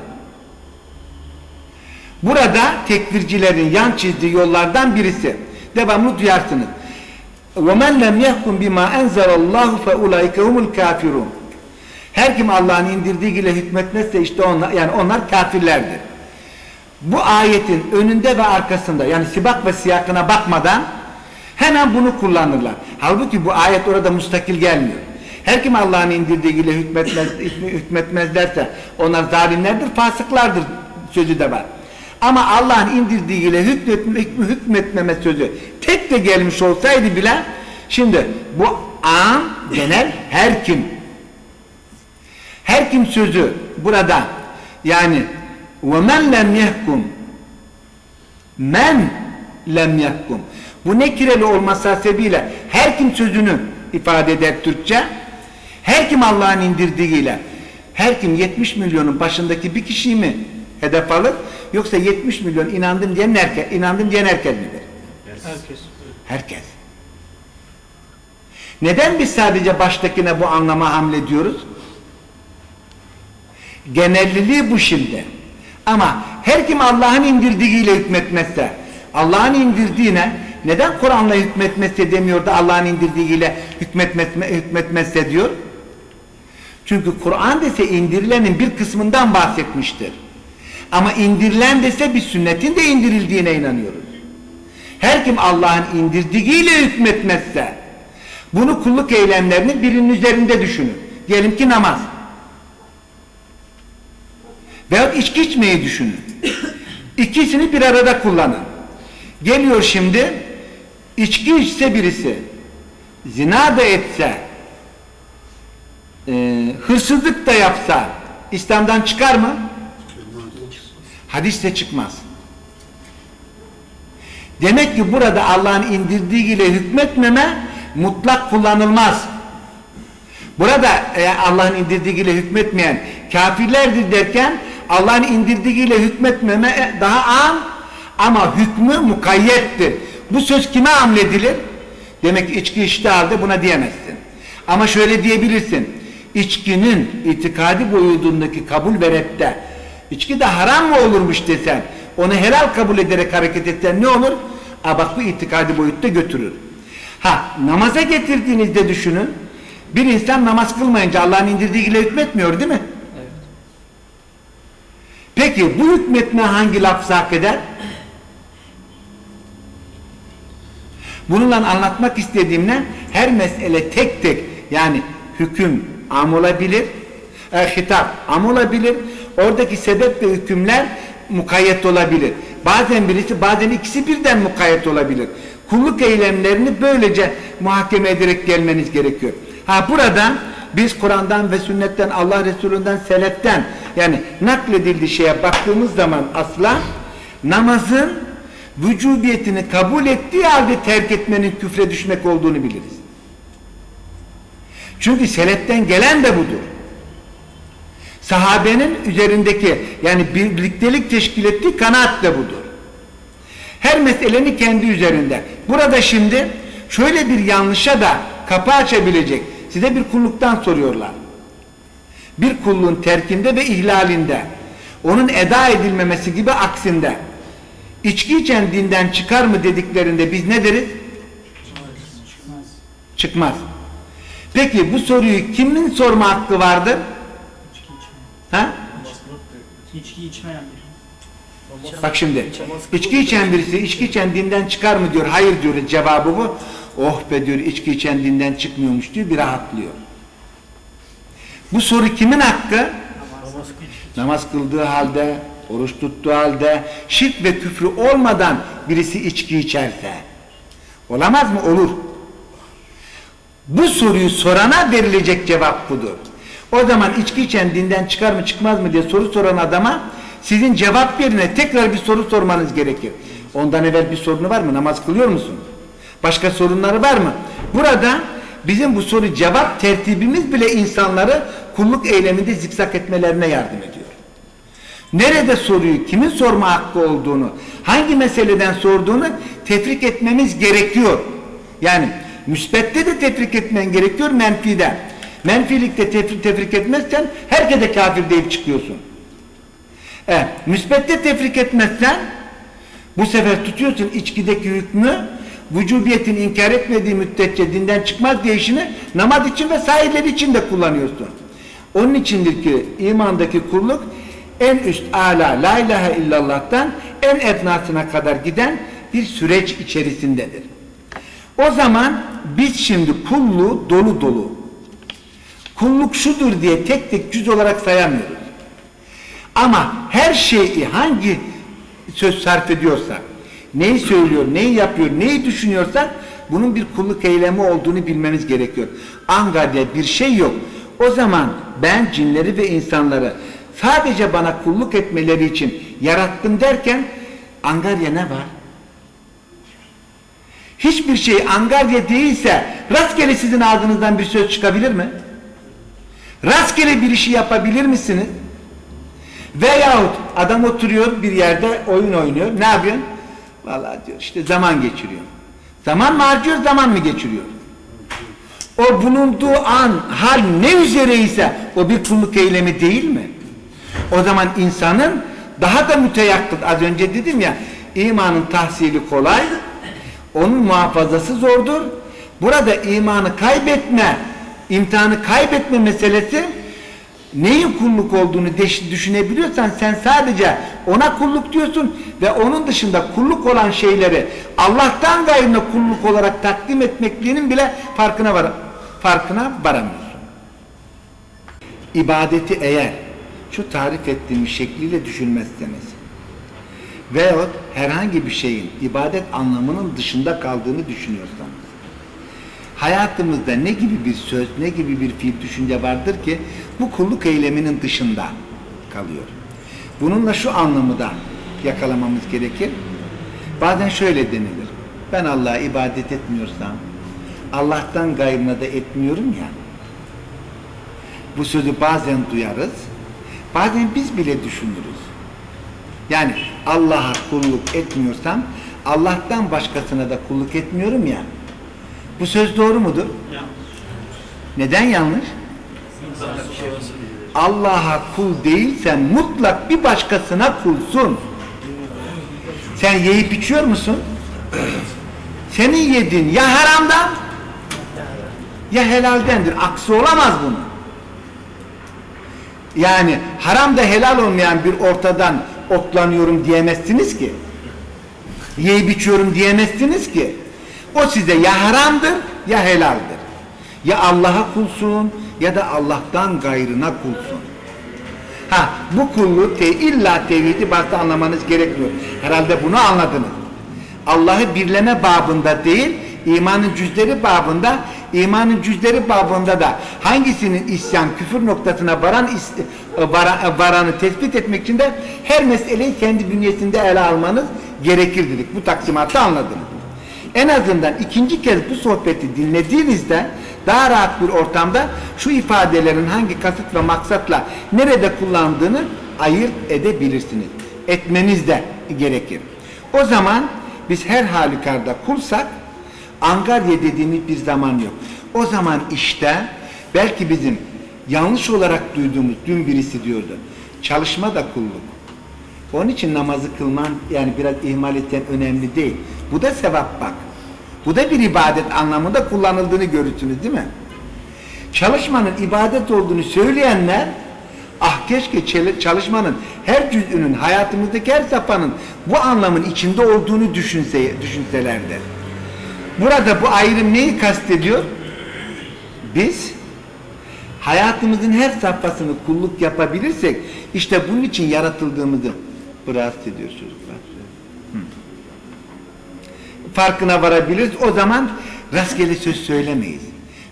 Burada tekfircilerin yan çizdiği yollardan birisi. Devamlı duyarsınız. وَمَنْ لَمْ يَحْكُمْ بِمَا اَنْزَلَ اللّٰهُ فَاُولَٰئِكَ هُمُ الْكَافِرُونَ Her kim Allah'ın indirdiği ile hükmetmezse işte onlar, yani onlar kafirlerdir. Bu ayetin önünde ve arkasında yani sibak ve siyakına bakmadan hemen bunu kullanırlar. Halbuki bu ayet orada mustakil gelmiyor. Her kim Allah'ın indirdiği ile hükmetmez, <laughs> hükmetmez derse onlar zalimlerdir, fasıklardır sözü de var. Ama Allah'ın indirdiğiyle hükmetme, hükmetmeme sözü tek de gelmiş olsaydı bile şimdi bu an genel her kim her kim sözü burada yani وَمَنْ لَمْ يَحْكُمْ men lem yahkum. Bu ne kireli olması hasebiyle her kim sözünü ifade eder Türkçe. Her kim Allah'ın indirdiğiyle her kim 70 milyonun başındaki bir kişiyi mi hedef alır yoksa 70 milyon inandım diyen herkes, inandım diyen herkes midir? Herkes. Herkes. Neden biz sadece baştakine bu anlama hamle diyoruz? Genelliliği bu şimdi. Ama her kim Allah'ın indirdiğiyle hükmetmezse, Allah'ın indirdiğine neden Kur'an'la hükmetmezse demiyor da Allah'ın indirdiğiyle hükmetmezse, hükmetmezse diyor? Çünkü Kur'an dese indirilenin bir kısmından bahsetmiştir. Ama indirilen dese bir sünnetin de indirildiğine inanıyoruz. Her kim Allah'ın indirdiğiyle hükmetmezse bunu kulluk eylemlerinin birinin üzerinde düşünün. Diyelim ki namaz. Veyahut içki içmeyi düşünün. İkisini bir arada kullanın. Geliyor şimdi içki içse birisi zina da etse e, hırsızlık da yapsa İslam'dan çıkar mı? Hadis de çıkmaz. Demek ki burada Allah'ın indirdiğiyle hükmetmeme mutlak kullanılmaz. Burada e, Allah'ın indirdiğiyle hükmetmeyen kafirlerdir derken Allah'ın indirdiğiyle hükmetmeme daha an ama hükmü mukayyettir. Bu söz kime hamledilir? Demek ki içki işte aldı buna diyemezsin. Ama şöyle diyebilirsin. İçkinin itikadi boyutundaki kabul ve redde içki de haram mı olurmuş desen onu helal kabul ederek hareket etsen ne olur? Aa bak bu itikadi boyutta götürür. Ha namaza getirdiğinizde düşünün. Bir insan namaz kılmayınca Allah'ın indirdiğiyle hükmetmiyor değil mi? Evet. Peki bu hükmetme hangi lafza hak eder? Bununla anlatmak istediğimle her mesele tek tek yani hüküm am olabilir, e, hitap am olabilir, oradaki sebep ve hükümler mukayyet olabilir. Bazen birisi bazen ikisi birden mukayyet olabilir. Kulluk eylemlerini böylece muhakeme ederek gelmeniz gerekiyor. Ha burada biz Kur'an'dan ve sünnetten Allah Resulü'nden seleften yani nakledildiği şeye baktığımız zaman asla namazın vücubiyetini kabul ettiği halde terk etmenin küfre düşmek olduğunu biliriz. Çünkü seleften gelen de budur. Sahabenin üzerindeki yani birliktelik teşkil ettiği kanaat de budur. Her meselenin kendi üzerinde. Burada şimdi şöyle bir yanlışa da kapı açabilecek. Size bir kulluktan soruyorlar. Bir kulluğun terkinde ve ihlalinde. Onun eda edilmemesi gibi aksinde. İçki içen dinden çıkar mı dediklerinde biz ne deriz? Çıkmaz. Çıkmaz. Peki bu soruyu kimin sorma hakkı vardır? Ha? İçki içmeyen biri. Bak şimdi içki içen birisi içki içen dinden çıkar mı diyor. Hayır diyor cevabı bu. Oh be diyor içki içen dinden çıkmıyormuş diyor bir rahatlıyor. Bu soru kimin hakkı? Namaz kıldığı halde, oruç tuttuğu halde, şirk ve küfrü olmadan birisi içki içerse. Olamaz mı? Olur. Bu soruyu sorana verilecek cevap budur. O zaman içki içen dinden çıkar mı çıkmaz mı diye soru soran adama sizin cevap yerine tekrar bir soru sormanız gerekir. Ondan evvel bir sorunu var mı? Namaz kılıyor musun? Başka sorunları var mı? Burada bizim bu soru cevap tertibimiz bile insanları kulluk eyleminde zikzak etmelerine yardım ediyor. Nerede soruyu, kimin sorma hakkı olduğunu, hangi meseleden sorduğunu tefrik etmemiz gerekiyor. Yani müsbette de tefrik etmen gerekiyor, menfide. Menfilikte tefrik, tefrik etmezsen herkese kafir deyip çıkıyorsun. Evet, müsbette tefrik etmezsen bu sefer tutuyorsun içkideki hükmü vücubiyetin inkar etmediği müddetçe dinden çıkmaz diye işini namaz için ve sahilleri için de kullanıyorsun. Onun içindir ki imandaki kulluk en üst ala la ilahe illallah'tan en etnasına kadar giden bir süreç içerisindedir. O zaman biz şimdi kulluğu dolu dolu kulluk şudur diye tek tek cüz olarak sayamıyoruz. Ama her şeyi hangi söz sarf ediyorsa, neyi söylüyor, neyi yapıyor, neyi düşünüyorsa bunun bir kulluk eylemi olduğunu bilmemiz gerekiyor. Angarya bir şey yok. O zaman ben cinleri ve insanları sadece bana kulluk etmeleri için yarattım derken angarya ne var? Hiçbir şey angarya değilse rastgele sizin ağzınızdan bir söz çıkabilir mi? Rastgele bir işi yapabilir misiniz? Veyahut adam oturuyor bir yerde oyun oynuyor. Ne yapıyorsun? Vallahi diyor işte zaman geçiriyor. Zaman mı harcıyor zaman mı geçiriyor? O bulunduğu an hal ne üzereyse o bir kulluk eylemi değil mi? O zaman insanın daha da müteyakkıt az önce dedim ya imanın tahsili kolay onun muhafazası zordur. Burada imanı kaybetme imtihanı kaybetme meselesi neyin kulluk olduğunu düşünebiliyorsan sen sadece ona kulluk diyorsun ve onun dışında kulluk olan şeyleri Allah'tan gayrına kulluk olarak takdim etmekliğinin bile farkına var farkına varamıyorsun. İbadeti eğer şu tarif ettiğim şekliyle düşünmezseniz veyahut herhangi bir şeyin ibadet anlamının dışında kaldığını düşünüyorsanız hayatımızda ne gibi bir söz, ne gibi bir fiil düşünce vardır ki bu kulluk eyleminin dışında kalıyor. Bununla şu anlamı da yakalamamız gerekir. Bazen şöyle denilir. Ben Allah'a ibadet etmiyorsam Allah'tan gayrına da etmiyorum ya. Bu sözü bazen duyarız. Bazen biz bile düşünürüz. Yani Allah'a kulluk etmiyorsam Allah'tan başkasına da kulluk etmiyorum ya. Bu söz doğru mudur? Yanlış. Neden yanlış? Allah'a kul değilsen mutlak bir başkasına kulsun. Sen yiyip içiyor musun? Senin yediğin ya haramdan ya helaldendir. Aksi olamaz bunun. Yani haram da helal olmayan bir ortadan otlanıyorum diyemezsiniz ki. Yiyip içiyorum diyemezsiniz ki. O size ya haramdır ya helaldir. Ya Allah'a kulsun ya da Allah'tan gayrına kulsun. Ha bu kulluğu te, illa tevhidi başta anlamanız gerekmiyor. Herhalde bunu anladınız. Allah'ı birleme babında değil, imanın cüzleri babında, imanın cüzleri babında da hangisinin isyan, küfür noktasına varan is- vara- varanı tespit etmek için de her meseleyi kendi bünyesinde ele almanız gerekir dedik. Bu taksimatı anladınız. En azından ikinci kez bu sohbeti dinlediğinizde daha rahat bir ortamda şu ifadelerin hangi kasıt ve maksatla nerede kullandığını ayırt edebilirsiniz. Etmeniz de gerekir. O zaman biz her halükarda kulsak angarya dediğimiz bir zaman yok. O zaman işte belki bizim yanlış olarak duyduğumuz dün birisi diyordu. Çalışma da kulluk. Onun için namazı kılman yani biraz ihmal etsen önemli değil. Bu da sevap bak. Bu da bir ibadet anlamında kullanıldığını görürsünüz değil mi? Çalışmanın ibadet olduğunu söyleyenler ah keşke çalışmanın her cüzünün hayatımızdaki her safhanın bu anlamın içinde olduğunu düşünse, düşünselerdi. Burada bu ayrım neyi kastediyor? Biz hayatımızın her safhasını kulluk yapabilirsek işte bunun için yaratıldığımızı rahatsız ediyor çocuklar. Hı. Farkına varabiliriz. O zaman rastgele söz söylemeyiz.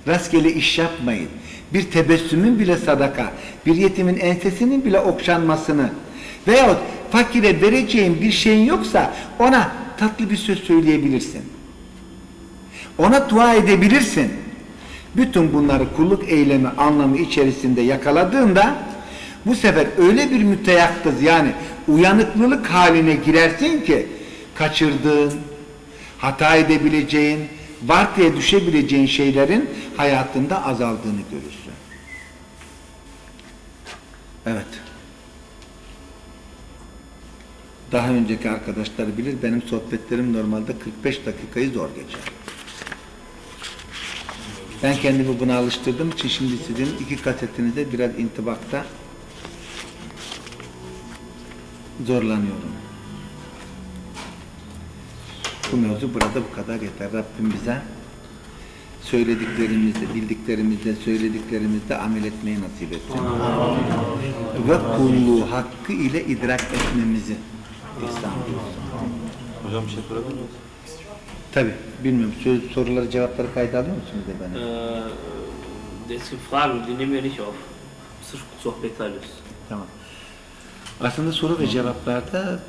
Rastgele iş yapmayız. Bir tebessümün bile sadaka, bir yetimin ensesinin bile okşanmasını veyahut fakire vereceğin bir şeyin yoksa ona tatlı bir söz söyleyebilirsin. Ona dua edebilirsin. Bütün bunları kulluk eylemi anlamı içerisinde yakaladığında bu sefer öyle bir müteyakkız yani uyanıklılık haline girersin ki kaçırdığın, hata edebileceğin, vartıya düşebileceğin şeylerin hayatında azaldığını görürsün. Evet. Daha önceki arkadaşlar bilir benim sohbetlerim normalde 45 dakikayı zor geçer. Ben kendimi buna alıştırdığım için şimdi sizin iki kasetinizde biraz intibakta zorlanıyorum. Bu mevzu burada bu kadar yeter. Rabbim bize söylediklerimizde, bildiklerimizde, söylediklerimizde amel etmeyi nasip etsin. Ve kulluğu hakkı ile idrak etmemizi buyursun. Hocam bir şey sorabilir miyiz? Tabii, bilmiyorum. Söz, soruları, cevapları kayda alıyor musunuz efendim? Äh, deske Fragen, wir nicht auf. Sırf sohbet alıyoruz. Tamam. Aslında soru ve cevaplarda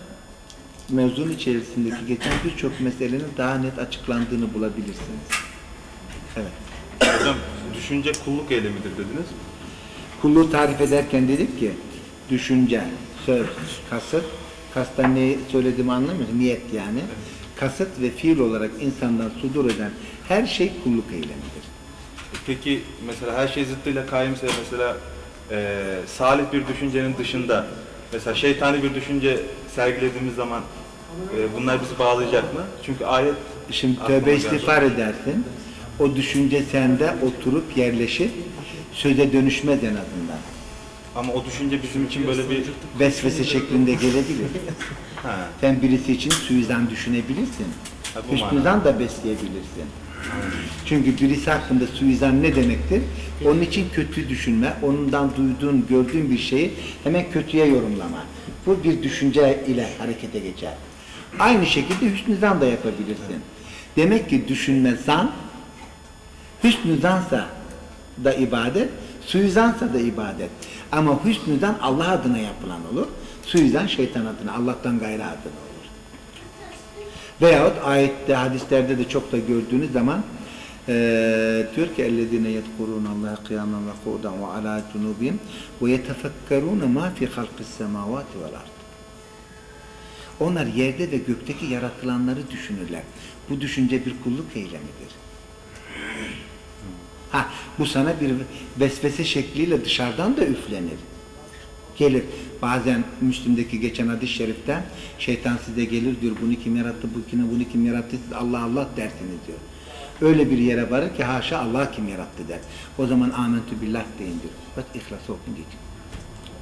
mevzunun içerisindeki geçen birçok meselenin daha net açıklandığını bulabilirsiniz. Evet. Hocam düşünce kulluk eylemidir dediniz. Kulluğu tarif ederken dedik ki düşünce, söz, kasıt, kastan ne söylediğimi anlamıyorsun, niyet yani. Kasıt ve fiil olarak insandan sudur eden her şey kulluk eylemidir. Peki mesela her şey zıttıyla kaimse mesela eee salih bir düşüncenin dışında mesela şeytani bir düşünce sergilediğimiz zaman eee, bunlar bizi bağlayacak mı? Çünkü ayet Şimdi tövbe istiğfar edersin. O düşünce sende oturup yerleşir. Söze dönüşmez en azından. Ama o düşünce bizim için böyle bir Vesvese şeklinde gelebilir. <laughs> ha, Sen birisi için suizan düşünebilirsin. Ha, Hüsnüzan da besleyebilirsin. Çünkü birisi hakkında suizan ne demektir? Onun için kötü düşünme, ondan duyduğun, gördüğün bir şeyi hemen kötüye yorumlama. Bu bir düşünce ile harekete geçer. Aynı şekilde hüsnüzan da yapabilirsin. Demek ki düşünme zan, hüsnüzansa da ibadet, suizansa da ibadet. Ama hüsnüzan Allah adına yapılan olur, suizan şeytan adına, Allah'tan gayrı adına olur. Veyahut ayette, hadislerde de çok da gördüğünüz zaman eee diyor ki اَلَّذِينَ يَذْكُرُونَ اللّٰهَ قِيَامًا وَقُعُدًا وَعَلَى جُنُوبِهِمْ وَيَتَفَكَّرُونَ مَا فِي خَلْقِ السَّمَاوَاتِ وَالْاَرْضِ onlar yerde ve gökteki yaratılanları düşünürler. Bu düşünce bir kulluk eylemidir. Ha, bu sana bir vesvese şekliyle dışarıdan da üflenir. Gelir. Bazen Müslim'deki geçen hadis-i şerifte şeytan size gelir diyor bunu kim yarattı, bu kim, bunu kim yarattı siz Allah Allah dersiniz diyor. öyle bir yere varır ki haşa Allah kim yarattı der. O zaman amentü billah deyindir. Bak ihlas okun diyecek.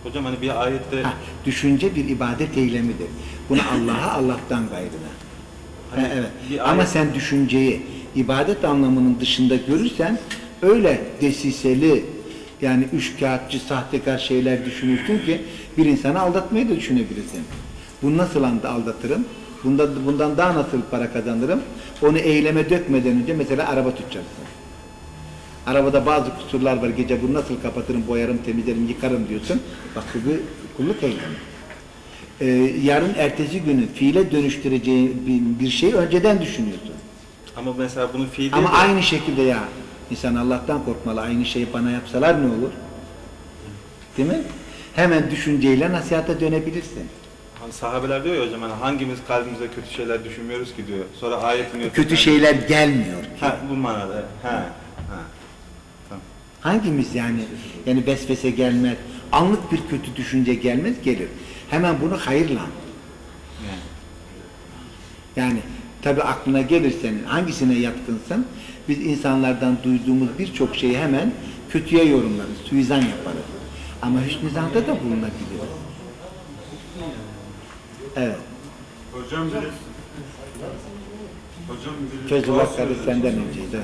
Hocam hani bir ayette Ha, düşünce bir ibadet eylemidir. Bunu Allah'a Allah'tan gayrına. Hani Ha, evet. bir Ama ayet- sen düşünceyi ibadet anlamının dışında görürsen öyle desiseli yani üç kağıtçı sahtekar şeyler düşünürsün ki bir insanı aldatmayı da düşünebilirsin. Bunu nasıl aldatırım? Bundan, bundan daha nasıl para kazanırım? Onu eyleme dökmeden önce mesela araba tutacaksın. Arabada bazı kusurlar var. Gece bunu nasıl kapatırım, boyarım, temizlerim, yıkarım diyorsun. Bak bu bir kulluk eylemi. Ee, yarın ertesi günü fiile dönüştüreceği bir, bir şeyi önceden düşünüyorsun. ama mesela bunun fiil Ama de- aynı şekilde ya insan Allah'tan korkmalı. Aynı şeyi bana yapsalar ne olur? Değil mi? Hemen düşünceyle nasihata dönebilirsin. Hani sahabeler diyor ya hocam hani hangimiz kalbimize kötü şeyler düşünmüyoruz ki diyor. Sonra ayet iniyor. Kötü şeyler gelmiyor. Ha bu manada. Ha. Ha. Hangimiz yani? Yani vesvese gelmez. Anlık bir kötü düşünce gelmez gelir. Hemen bunu hayırla. Yani. Yani tabi aklına gelir senin hangisine yatkınsın? Biz insanlardan duyduğumuz birçok şeyi hemen kötüye yorumlarız, suizan yaparız. Ama hüsnü zanda da bulunabiliriz. Evet. Hocam biri Hocam biri Feyzullah kardeş senden önceydi.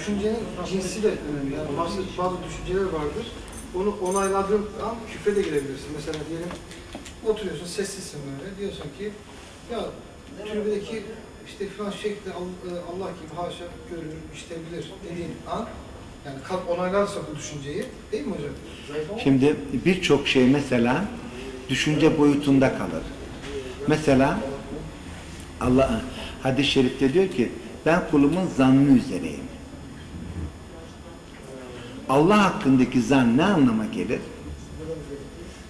Düşüncenin cinsi de önemli. Yani bazı, bazı düşünceler vardır. Onu onayladığın an küfre de girebilirsin. Mesela diyelim oturuyorsun sessizsin böyle. Diyorsun ki ya türbedeki işte falan şekli e, Allah gibi haşa görür, işitebilir dediğin an yani kalp onaylarsa bu düşünceyi değil mi hocam? Şimdi birçok şey mesela düşünce boyutunda kalır. Mesela Allah hadis-i şerifte diyor ki ben kulumun zannı üzereyim. Allah hakkındaki zan ne anlama gelir?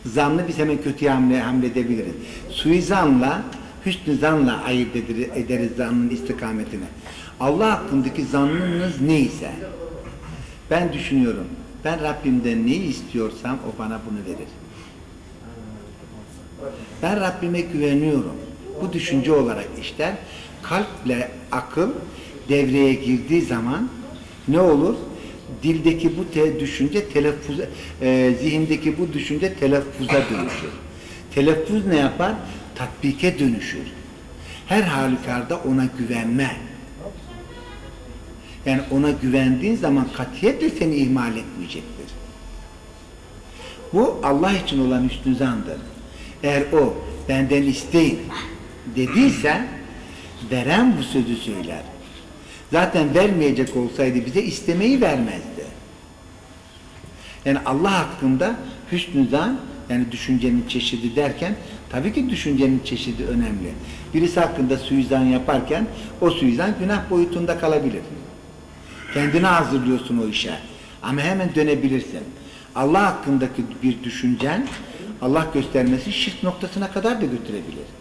Zannı biz hemen kötüye hamle, hamledebiliriz. Suizanla, hüsnü zanla ayırt edir- ederiz zannın istikametini. Allah hakkındaki zannınız neyse, ben düşünüyorum, ben Rabbimden neyi istiyorsam o bana bunu verir. Ben Rabbime güveniyorum. Bu düşünce olarak işler. Kalple akıl devreye girdiği zaman ne olur? Dildeki bu te düşünce telaffuz, e, zihindeki bu düşünce telaffuza dönüşür. Telaffuz ne yapar? Tatbike dönüşür. Her halükarda ona güvenme. Yani ona güvendiğin zaman katiyetle seni ihmal etmeyecektir. Bu Allah için olan üstün zandır. Eğer o benden isteyin dediyse veren bu sözü söyler. Zaten vermeyecek olsaydı bize istemeyi vermezdi. Yani Allah hakkında hüsnü zan yani düşüncenin çeşidi derken tabii ki düşüncenin çeşidi önemli. Birisi hakkında suizan yaparken o suizan günah boyutunda kalabilir. Kendini hazırlıyorsun o işe. Ama hemen dönebilirsin. Allah hakkındaki bir düşüncen Allah göstermesi şirk noktasına kadar da götürebilir.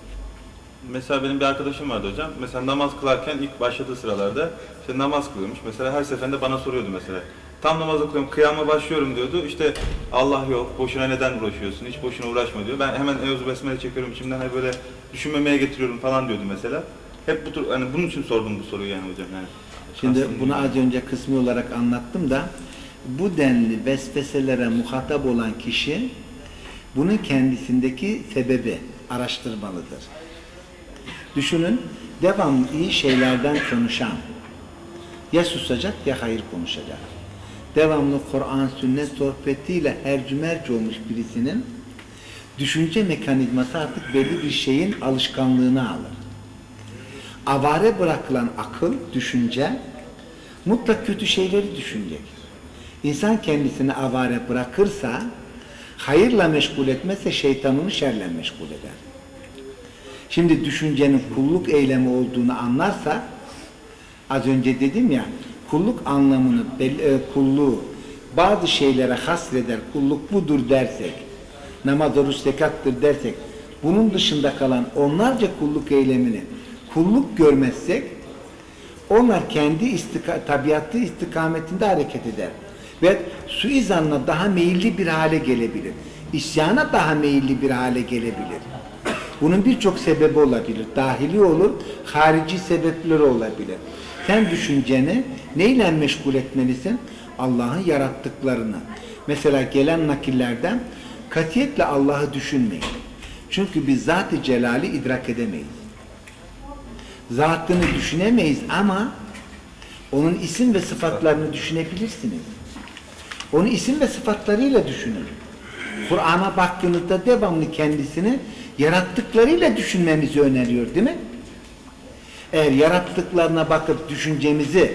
Mesela benim bir arkadaşım vardı hocam. Mesela namaz kılarken ilk başladığı sıralarda işte namaz kılıyormuş. Mesela her seferinde bana soruyordu mesela. Tam namazı kılıyorum, kıyama başlıyorum diyordu. İşte Allah yok, boşuna neden uğraşıyorsun, hiç boşuna uğraşma diyor. Ben hemen Eûzü Besmele çekiyorum, içimden hani böyle düşünmemeye getiriyorum falan diyordu mesela. Hep bu tür, hani bunun için sordum bu soruyu yani hocam yani. Şimdi Kastım bunu bu. az önce kısmi olarak anlattım da bu denli vesveselere muhatap olan kişi bunun kendisindeki sebebi araştırmalıdır. Düşünün devamlı iyi şeylerden konuşan ya susacak ya hayır konuşacak. Devamlı Kur'an, sünnet sohbetiyle hercümerc olmuş birisinin düşünce mekanizması artık belli bir şeyin alışkanlığını alır. Avare bırakılan akıl, düşünce mutlak kötü şeyleri düşünecek. İnsan kendisini avare bırakırsa, hayırla meşgul etmezse şeytan onu şerle meşgul eder. Şimdi düşüncenin kulluk eylemi olduğunu anlarsa, az önce dedim ya, kulluk anlamını, e, kulluğu bazı şeylere hasreder, kulluk budur dersek, namaz, oruç, zekattır dersek, bunun dışında kalan onlarca kulluk eylemini kulluk görmezsek, onlar kendi istika tabiatı istikametinde hareket eder. Ve suizanla daha meyilli bir hale gelebilir. İsyana daha meyilli bir hale gelebilir. Bunun birçok sebebi olabilir. Dahili olur, harici sebepleri olabilir. Sen düşünceni neyle meşgul etmelisin? Allah'ın yarattıklarını. Mesela gelen nakillerden katiyetle Allah'ı düşünmeyin. Çünkü biz zat-ı celali idrak edemeyiz. Zatını düşünemeyiz ama onun isim ve sıfatlarını düşünebilirsiniz. Onu isim ve sıfatlarıyla düşünün. Kur'an'a baktığınızda devamlı kendisini yarattıklarıyla düşünmemizi öneriyor değil mi? Eğer yarattıklarına bakıp düşüncemizi,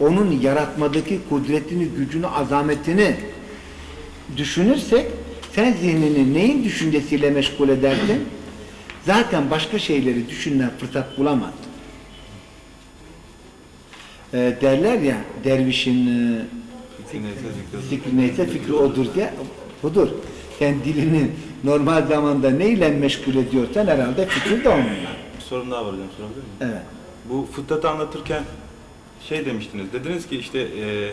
onun yaratmadaki kudretini, gücünü, azametini düşünürsek, sen zihnini neyin düşüncesiyle meşgul edersin? Zaten başka şeyleri düşünmen fırsat bulamaz. Ee, derler ya, dervişin e. Fikri neyse fikri odur diye budur. Sen dilini normal zamanda neyle meşgul ediyorsan herhalde fikir de onunla. Bir sorun daha var hocam sorabilir miyim? Evet. Bu fıtratı anlatırken şey demiştiniz. Dediniz ki işte e,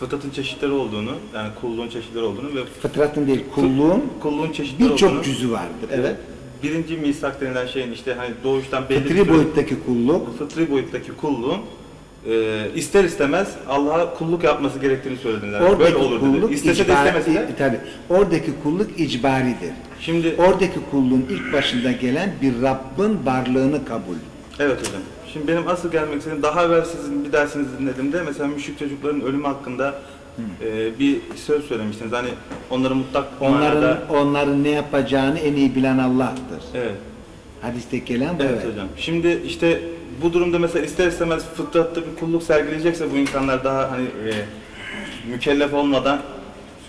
fıtratın çeşitleri olduğunu, yani kulluğun çeşitleri olduğunu ve Fıtratın değil, kulluğun kulluğun çeşitleri olduğunu. birçok cüzü vardır. Evet. Birinci misak denilen şeyin işte hani doğuştan belli Fıtri boyuttaki kulluk, fıtri boyuttaki kulluğun e, ister istemez Allah'a kulluk yapması gerektiğini söylediniz. Yani oradaki böyle olur dedi. kulluk İstese de icbari, istemese de. tabii, oradaki kulluk icbaridir. Şimdi Oradaki kulluğun ilk başında gelen bir Rabbin varlığını kabul. Evet hocam. Şimdi benim asıl gelmek istediğim daha evvel sizin bir dersinizi dinlediğimde mesela müşrik çocukların ölümü hakkında e, bir söz söylemiştiniz. Hani onları mutlak Onların manada... onların ne yapacağını en iyi bilen Allah'tır. Evet. Hadiste gelen bu. Evet evet. hocam. Şimdi işte bu durumda mesela ister istemez fıtratta bir kulluk sergileyecekse bu insanlar daha hani e, mükellef olmadan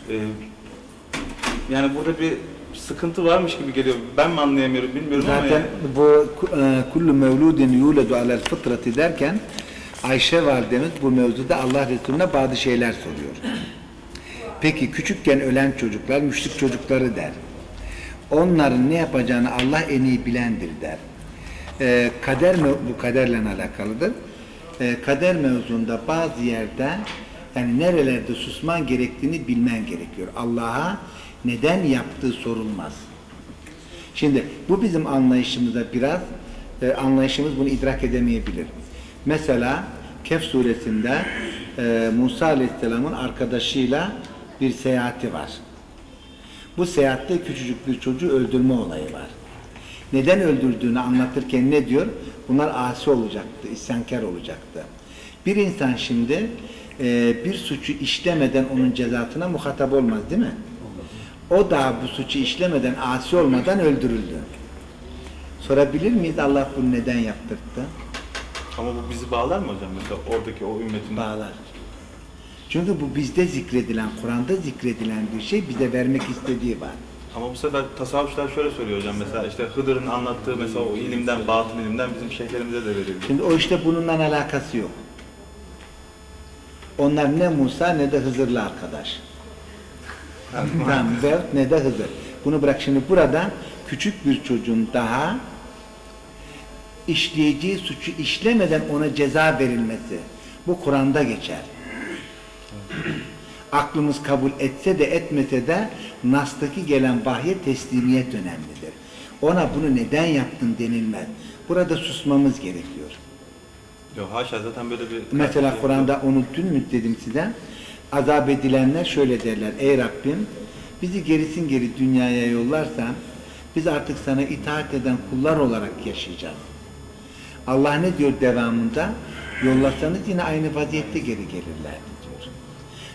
e, yani burada bir sıkıntı varmış gibi geliyor. Ben mi anlayamıyorum bilmiyorum ama Zaten yani. bu e, kullu mevludin yuledu alel fıtrati derken Ayşe validemiz bu mevzuda Allah Resulüne bazı şeyler soruyor. Peki küçükken ölen çocuklar müşrik çocukları der. Onların ne yapacağını Allah en iyi bilendir der. E, kader bu kaderle alakalıdır. E, kader mevzunda bazı yerde yani nerelerde susman gerektiğini bilmen gerekiyor. Allah'a neden yaptığı sorulmaz. Şimdi bu bizim anlayışımızda biraz e, anlayışımız bunu idrak edemeyebilir. Mesela Kehf suresinde e, Musa Aleyhisselam'ın arkadaşıyla bir seyahati var. Bu seyahatte küçücük bir çocuğu öldürme olayı var. Neden öldürdüğünü anlatırken ne diyor? Bunlar asi olacaktı, isyankar olacaktı. Bir insan şimdi e, bir suçu işlemeden onun cezasına muhatap olmaz değil mi? O da bu suçu işlemeden, asi olmadan öldürüldü. Sorabilir miyiz Allah bunu neden yaptırdı? Ama bu bizi bağlar mı hocam mesela oradaki o ümmetin? Bağlar. Çünkü bu bizde zikredilen, Kur'an'da zikredilen bir şey bize vermek istediği var. Ama bu sefer tasavvufçular şöyle söylüyor hocam mesela işte Hıdır'ın anlattığı mesela o ilimden, batın ilimden bizim şeyhlerimize de verildi. Şimdi o işte bununla alakası yok. Onlar ne Musa ne de Hızır'la arkadaş. tamam, <laughs> ne de Hızır. Bunu bırak şimdi burada küçük bir çocuğun daha işleyeceği suçu işlemeden ona ceza verilmesi. Bu Kur'an'da geçer. Aklımız kabul etse de etmese de Nas'taki gelen vahye teslimiyet önemlidir. Ona bunu neden yaptın denilmez. Burada susmamız gerekiyor. Yok haşa zaten böyle bir... Mesela Kur'an'da onu dün mü dedim size? Azap edilenler şöyle derler. Ey Rabbim bizi gerisin geri dünyaya yollarsan biz artık sana itaat eden kullar olarak yaşayacağız. Allah ne diyor devamında? Yollasanız yine aynı vaziyette geri gelirlerdi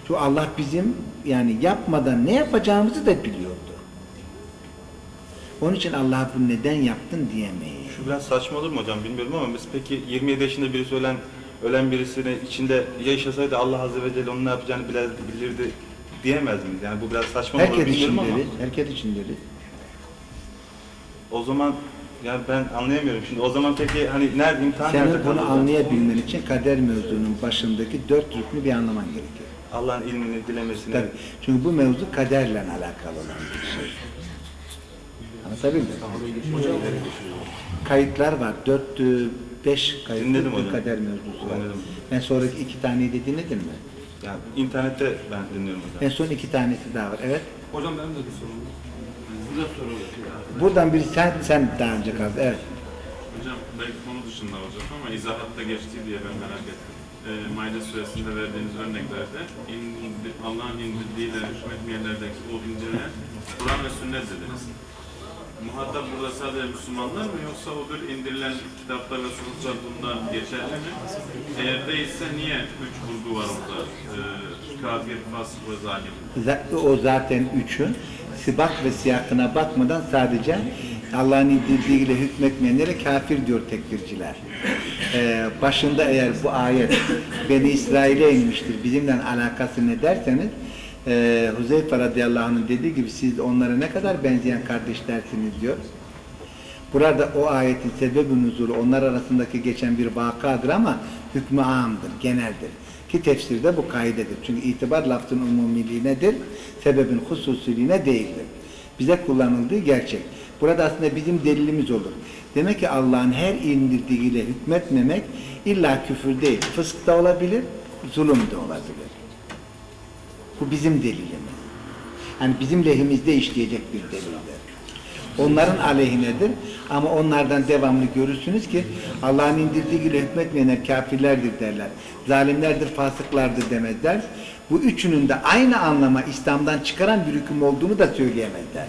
Çünkü Allah bizim yani yapmadan ne yapacağımızı da biliyordu. Onun için Allah'a bunu neden yaptın diyemeyiz. Şu biraz saçma olur mu hocam bilmiyorum ama biz peki 27 yaşında birisi ölen ölen birisini içinde yaşasaydı Allah Azze ve Celle onun ne yapacağını bilir, bilirdi diyemez miyiz? Yani bu biraz saçma olur Herkes için bilmiyorum ama deriz. Herkes için deriz. o zaman yani ben anlayamıyorum şimdi o zaman peki hani nerede imtihan nerede Senin bunu kalıyor? anlayabilmen için kader mevzunun başındaki dört rüknü bir anlaman gerekiyor. Allah'ın ilmini dilemesini Tabii. Çünkü bu mevzu kaderle alakalı olan bir şey. Anlatabildim mi? Kayıtlar var. Dört, beş kayıtlı Dinledim bir hocam. kader mevzusu var. Dinledim. Ben sonraki iki taneyi de dinledin mi? yani internette ben dinliyorum hocam. En son iki tanesi daha var. Evet. Hocam benim de bir sorum var. Buradan bir sen sen daha önce kaldı. Evet. Hocam belki konu dışında olacak ama izahatta geçti diye ben merak ettim. Ee, Maide suresinde verdiğiniz örneklerde indi, Allah'ın indirdiğiyle hükmetmeyenlerdeki o indirilen Kur'an ve sünnet dediniz. Muhatap burada sadece Müslümanlar mı yoksa o bir indirilen kitaplar ve sınıflar bunda geçerli mi? Eğer değilse niye üç vurgu var orada? Ee, kafir, fasık ve zalim. O zaten üçün sibak ve siyakına bakmadan sadece Allah'ın indirdiğiyle hükmetmeyenlere kafir diyor tekfirciler. Ee, başında eğer bu ayet Beni İsrail'e inmiştir, bizimle alakası ne derseniz e, Huzeyfe radıyallahu anh'ın dediği gibi siz onlara ne kadar benzeyen kardeşlersiniz diyor. Burada o ayetin sebebi nüzulu onlar arasındaki geçen bir vakadır ama hükmü amdır, geneldir. Ki tefsirde bu kaidedir. Çünkü itibar lafzın umumiliğinedir, sebebin hususiliğine değildir. Bize kullanıldığı gerçek. Burada aslında bizim delilimiz olur. Demek ki Allah'ın her indirdiğiyle hükmetmemek illa küfür değil. Fısk da olabilir, zulüm de olabilir. Bu bizim delilimiz. Yani bizim lehimizde işleyecek bir delildir. Onların aleyhinedir ama onlardan devamlı görürsünüz ki Allah'ın indirdiğiyle hükmetmeyenler kafirlerdir derler. Zalimlerdir, fasıklardır demezler. Bu üçünün de aynı anlama İslam'dan çıkaran bir hüküm olduğunu da söyleyemezler.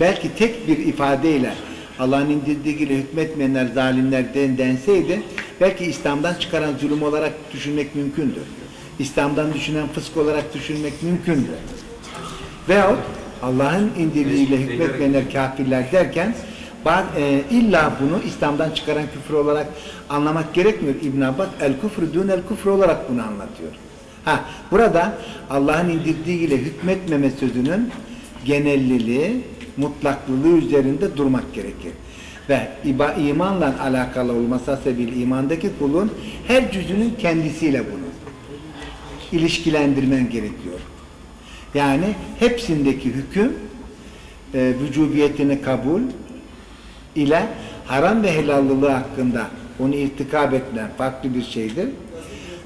Belki tek bir ifadeyle Allah'ın indirdiğiyle hükmetmeyenler zalimler den, denseydi belki İslam'dan çıkaran zulüm olarak düşünmek mümkündür. İslam'dan düşünen fısk olarak düşünmek mümkündür. Veyahut Allah'ın indirdiğiyle hükmetmeyenler kafirler derken e, illa bunu İslam'dan çıkaran küfür olarak anlamak gerekmiyor. İbn Abbas el küfrü dün el küfrü olarak bunu anlatıyor. Ha, burada Allah'ın indirdiğiyle hükmetmeme sözünün genelliliği, mutlaklılığı üzerinde durmak gerekir. Ve imanla alakalı olmasa sebebiyle imandaki kulun her cüzünün kendisiyle bunu ilişkilendirmen gerekiyor. Yani hepsindeki hüküm e, vücubiyetini kabul ile haram ve helallılığı hakkında onu irtikab etmen farklı bir şeydir.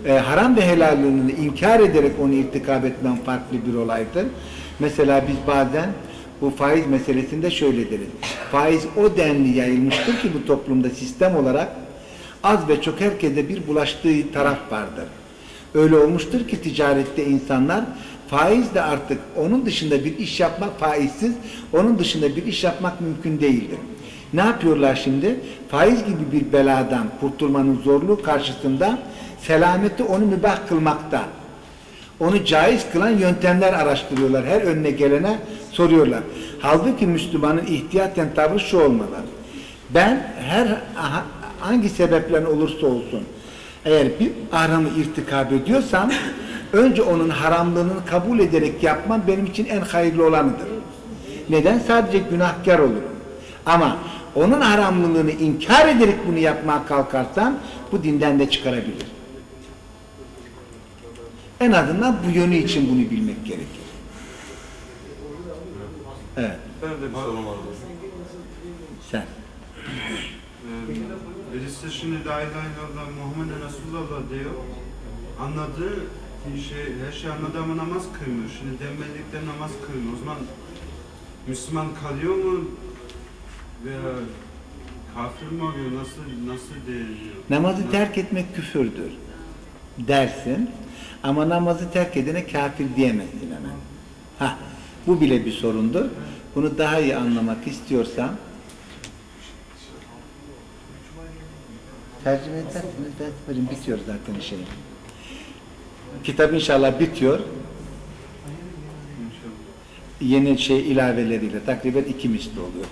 E, haram ve helallığını inkar ederek onu irtikab etmen farklı bir olaydır. Mesela biz bazen bu faiz meselesinde şöyle deriz. Faiz o denli yayılmıştır ki bu toplumda sistem olarak az ve çok herkese bir bulaştığı taraf vardır. Öyle olmuştur ki ticarette insanlar faizle artık onun dışında bir iş yapmak faizsiz, onun dışında bir iş yapmak mümkün değildir. Ne yapıyorlar şimdi? Faiz gibi bir beladan kurtulmanın zorluğu karşısında selameti onu mübah kılmakta. Onu caiz kılan yöntemler araştırıyorlar. Her önüne gelene soruyorlar. Halbuki Müslümanın ihtiyaten tavrı şu olmalı. Ben her hangi sebeplen olursa olsun eğer bir haramı irtikab ediyorsam önce onun haramlığını kabul ederek yapmam benim için en hayırlı olanıdır. Neden? Sadece günahkar olurum. Ama onun haramlılığını inkar ederek bunu yapmaya kalkarsam bu dinden de çıkarabilir. En azından bu yönü için bunu bilmek gerekir. Evet, Ben de bir sorum vardı. sen. Ee, birisi şimdi la ilahe illallah Muhammed Resulullah diyor. Anladığı şey, her şey anladığı ama namaz kılmıyor. Şimdi denmedikleri namaz kılmıyor. O zaman Müslüman kalıyor mu? Veya kafir mi oluyor? Nasıl nasıl değerliyor? Namazı terk etmek küfürdür dersin ama namazı terk edene kafir diyemezsin hemen. Ha, bu bile bir sorundur. Bunu daha iyi anlamak istiyorsan tercüme edersiniz ben söyleyeyim bitiyor zaten şey. Kitap inşallah bitiyor. Yeni şey ilaveleriyle takriben iki misli oluyor.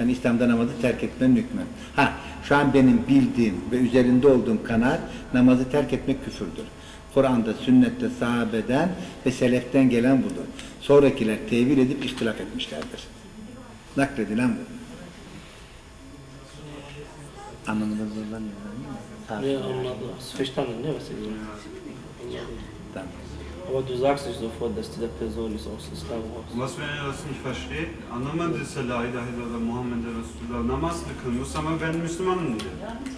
Yani İslam'da namazı terk etmenin hükmü. Ha, şu an benim bildiğim ve üzerinde olduğum kanaat namazı terk etmek küfürdür. Kur'an'da, sünnette, sahabeden ve seleften gelen budur. Sonrakiler tevil edip ihtilaf etmişlerdir. Nakledilen bu. Anlamında zorlanmıyor. Ja, anladım. Verstanden, ne was ich Tamam. Aber du sagst nicht sofort, dass diese Person ist aus Islam raus. Was wenn er das nicht versteht? Anlamadıysa la ilahe illallah Muhammed Resulullah namaz mı kılmıyorsa ama ben Müslümanım diyor.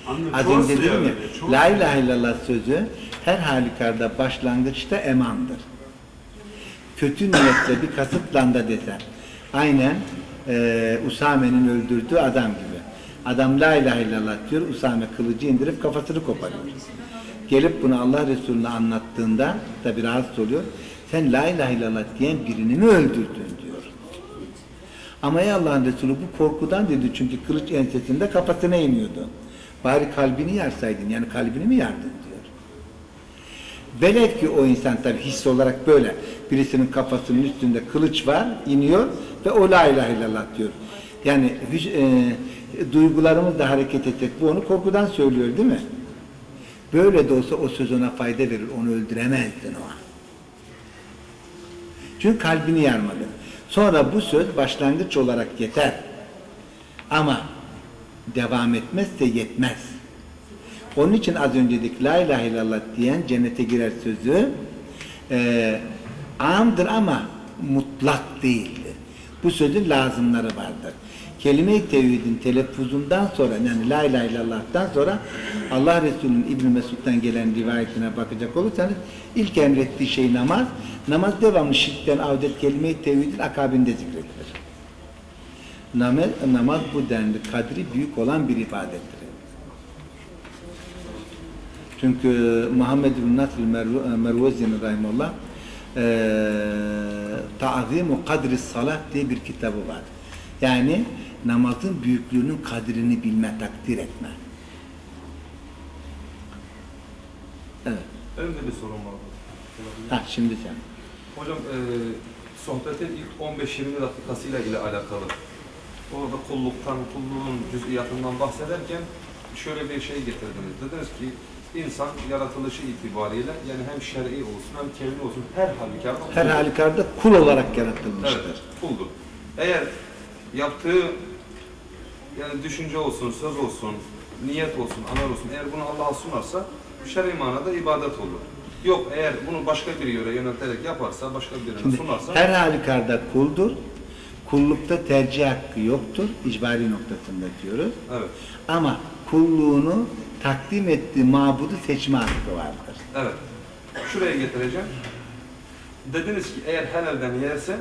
Anlıyor. Az önce dedim ya, La ilahe illallah sözü her halükarda başlangıçta emandır. Kötü niyetle bir kasıtla da desen, aynen e, Usame'nin öldürdüğü adam gibi. Adam la ilahe illallah diyor, Usame kılıcı indirip kafasını koparıyor. Gelip bunu Allah Resulü'ne anlattığında tabi rahatsız oluyor. Sen la ilahe illallah diyen birini mi öldürdün diyor. Ama ey Allah'ın Resulü bu korkudan dedi çünkü kılıç ensesinde kafasına iniyordu. Bari kalbini yarsaydın yani kalbini mi yardın diyor. Velev ki o insan tabi his olarak böyle birisinin kafasının üstünde kılıç var iniyor ve o la ilahe illallah diyor. Yani e, duygularımız da hareket edecek. Bu onu korkudan söylüyor değil mi? Böyle de olsa o söz ona fayda verir. Onu öldüremezdin o an. Çünkü kalbini yarmadı. Sonra bu söz başlangıç olarak yeter. Ama devam etmezse yetmez. Onun için az önce dedik la ilahe illallah diyen cennete girer sözü e, amdır ama mutlak değildir. Bu sözün lazımları vardır. Kelime-i tevhidin telaffuzundan sonra yani la ilahe illallah'tan sonra Allah Resulü'nün İbn Mesud'dan gelen rivayetine bakacak olursanız ilk emrettiği şey namaz. Namaz devamlı şirkten avdet kelime-i tevhidin akabinde zikredilir. Namaz, namaz bu denli kadri büyük olan bir ibadettir. Çünkü Muhammed bin Nasr Mervezini Rahimullah Ta'zimu Kadri Salat diye bir kitabı var. Yani namazın büyüklüğünün kadrini bilme, takdir etme. Evet. Benim de bir sorum var. Ha şimdi sen. Hocam e, sohbetin ilk 15-20 dakikasıyla ile alakalı. Orada kulluktan, kulluğun cüz'iyatından bahsederken şöyle bir şey getirdiniz. Dediniz ki insan yaratılışı itibariyle yani hem şer'i olsun hem kevni olsun her halükarda Her halükarda kul olarak yaratılmıştır. Evet, kuldur. Eğer yaptığı yani düşünce olsun, söz olsun, niyet olsun, amel olsun eğer bunu Allah'a sunarsa şer'i manada ibadet olur. Yok eğer bunu başka bir yöre yönelterek yaparsa, başka birine Şimdi sunarsa her halükarda kuldur. Kullukta tercih hakkı yoktur. İcbari noktasında diyoruz. evet, Ama kulluğunu takdim ettiği mabudu seçme hakkı vardır. evet. Şuraya getireceğim. Dediniz ki eğer helalden yerse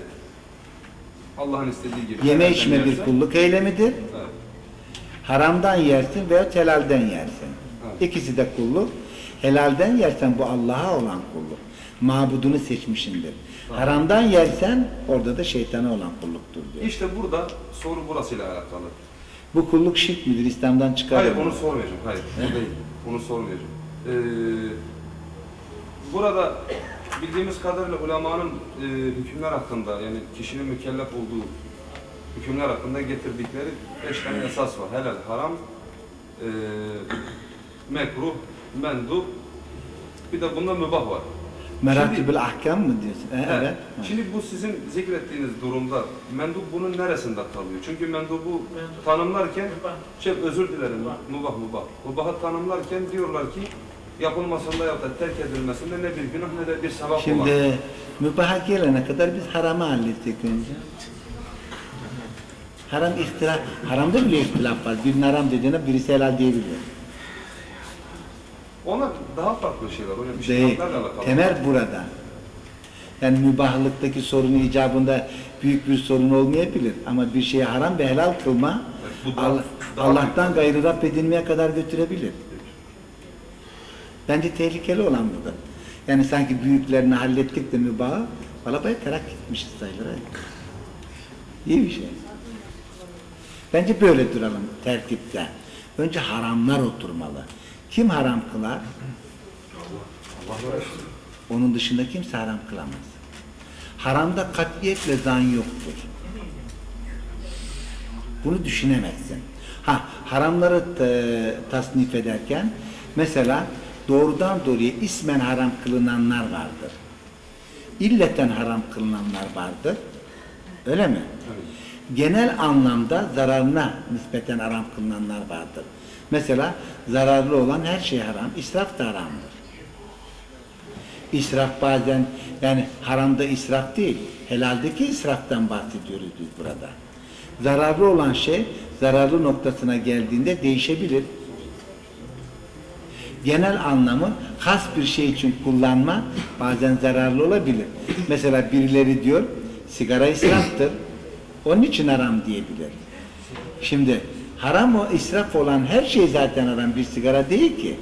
Allah'ın istediği gibi Yeme içme bir kulluk eylemidir. Evet. Haramdan yersin veya helalden yersin. İkisi de kulluk. Helalden yersen bu Allah'a olan kulluk. Mabudunu seçmişindir. Haramdan yersen orada da şeytana olan kulluktur diyor. İşte burada soru burasıyla alakalı. Bu kulluk şirk midir? İslam'dan çıkar Hayır mı? onu sormayacağım. Hayır o değil. Onu sormayacağım. Ee, burada bildiğimiz kadarıyla ulemanın e, hükümler hakkında yani kişinin mükellef olduğu hükümler hakkında getirdikleri beş tane esas var. Helal, haram, e, mekruh, mendup bir de bunda mübah var. Meratibül ahkam mı diyorsun? E, Evet. evet. Şimdi bu sizin zikrettiğiniz durumda mendup bunun neresinde kalıyor? Çünkü mendubu tanımlarken şey özür dilerim mubah mubah. Mubahı tanımlarken diyorlar ki yapılmasında ya da terk edilmesinde ne bir günah ne de bir sevap olan. Şimdi mübaha gelene kadar biz haramı hallettik önce. Haram ihtilaf, haramda bile ihtilaf var. Birinin haram dediğine birisi helal diyebiliyor. Onlar daha farklı şeyler. Hocam Değil. iştihatlarla alakalı. Temel burada. Yani mübahlıktaki sorunu icabında büyük bir sorun olmayabilir. Ama bir şeye haram ve helal kılma Evet, daha- Allah- daha Allah'tan gayrı Rab edinmeye kadar götürebilir. Bence tehlikeli olan burada. Yani sanki büyüklerini hallettik de mübahı, valla bayağı terak etmişiz sayılır. İyi bir şey. Bence böyle duralım tertipte. Önce haramlar oturmalı. Kim haram kılar? Onun dışında kimse haram kılamaz. Haramda katiyetle zan yoktur. Bunu düşünemezsin. Ha, haramları tasnif ederken mesela doğrudan doğruya ismen haram kılınanlar vardır. İlleten haram kılınanlar vardır. Öyle mi? Genel anlamda zararına nispeten haram kılınanlar vardır. Mesela zararlı olan her şey haram, israf da haramdır. İsraf bazen yani haramda israf değil, helaldeki israftan bahsediyoruz biz burada. Zararlı olan şey zararlı noktasına geldiğinde değişebilir. Genel anlamı has bir şey için kullanma bazen zararlı olabilir. Mesela birileri diyor sigara israftır. Onun için haram diyebilir. Şimdi haram o israf olan her şey zaten haram bir sigara değil ki.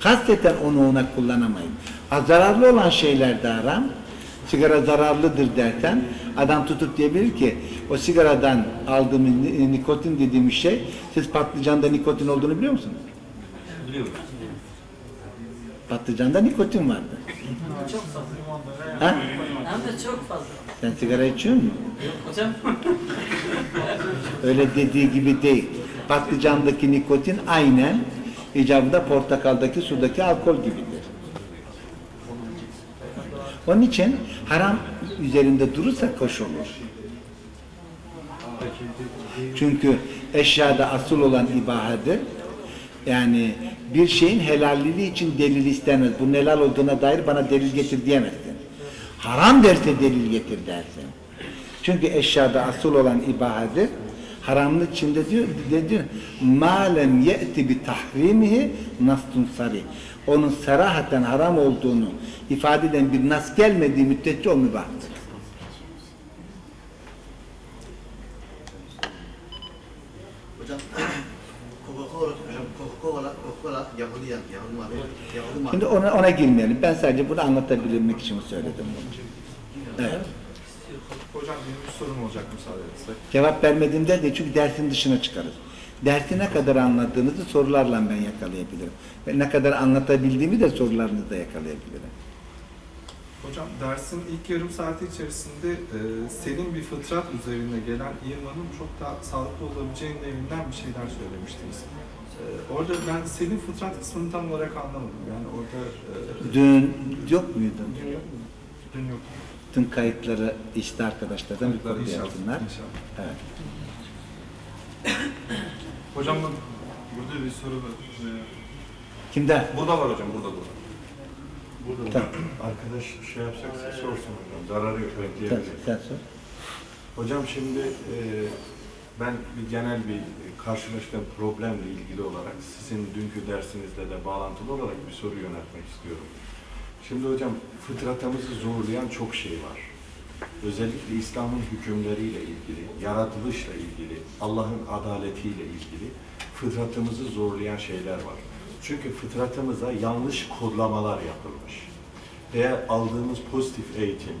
Kasteten onu ona kullanamayın. Ha, zararlı olan şeyler de haram. Sigara zararlıdır derken adam tutup diyebilir ki o sigaradan aldığımız ni- nikotin dediğimiz şey siz patlıcanda nikotin olduğunu biliyor musunuz? Biliyorum. Patlıcanda nikotin vardı. Çok fazla. Ha? Hem de çok fazla. Sen sigara içiyor musun? Hocam Öyle dediği gibi değil. Patlıcandaki nikotin aynen icabında portakaldaki sudaki alkol gibidir. Onun için haram üzerinde durursa hoş olur. Çünkü eşyada asıl olan ibahadır. Yani bir şeyin helalliliği için delil istenmez. Bu helal olduğuna dair bana delil getir diyemezsin. Haram derse delil getir dersin. Çünkü eşyada asıl olan ibahadır. Haramlık içinde diyor, de diyor malem ye'ti bi tahrimihi nastun sari. Onun sarahaten haram olduğunu ifade eden bir nas gelmediği müddetçe o mübahtır. Hocam Coca-Cola hocam Coca-Cola Coca-Cola Yahudi yani Yahudi malı Yahudi. Şimdi ona, ona girmeyelim. Ben sadece bunu anlatabilmek için söyledim bunu. Evet. Hocam benim bir sorum olacak müsaadenizle. Cevap vermediğimde de çünkü dersin dışına çıkarız. Dersi ne kadar anladığınızı sorularla ben yakalayabilirim. Ve ne kadar anlatabildiğimi de sorularınızla yakalayabilirim. Hocam dersin ilk yarım saati içerisinde e, senin bir fıtrat üzerine gelen imanın çok daha sağlıklı olabileceğinin evinden bir şeyler söylemiştiniz. E, orada ben senin fıtrat kısmını tam olarak anlamadım. Yani orada e, Dün yok muydu? dün yok? Dün yok. Tüm kayıtları işte arkadaşlardan bir kopya İnşallah, yapsınlar. inşallah. Evet. <coughs> Hocam burada bir soru var. Kimde? Burada var hocam, burada burada. Burada Tamam. arkadaş şey size sorsun hocam. Zararı yok Sen, bekleyebilir. sen sor. Hocam şimdi e, ben bir genel bir karşılaştığım problemle ilgili olarak sizin dünkü dersinizle de bağlantılı olarak bir soru yöneltmek istiyorum. Şimdi hocam fıtratımızı zorlayan çok şey var. Özellikle İslam'ın hükümleriyle ilgili, yaratılışla ilgili, Allah'ın adaletiyle ilgili fıtratımızı zorlayan şeyler var. Çünkü fıtratımıza yanlış kodlamalar yapılmış. Veya aldığımız pozitif eğitim,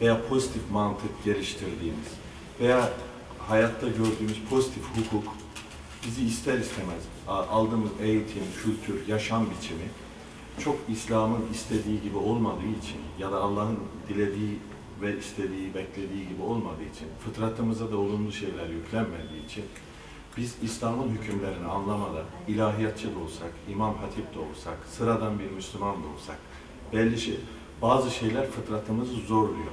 veya pozitif mantık geliştirdiğimiz veya hayatta gördüğümüz pozitif hukuk bizi ister istemez aldığımız eğitim, kültür, yaşam biçimi çok İslam'ın istediği gibi olmadığı için ya da Allah'ın dilediği ve istediği, beklediği gibi olmadığı için fıtratımıza da olumlu şeyler yüklenmediği için biz İslam'ın hükümlerini anlamadan ilahiyatçı da olsak, imam hatip de olsak, sıradan bir Müslüman da olsak belli şey, bazı şeyler fıtratımızı zorluyor.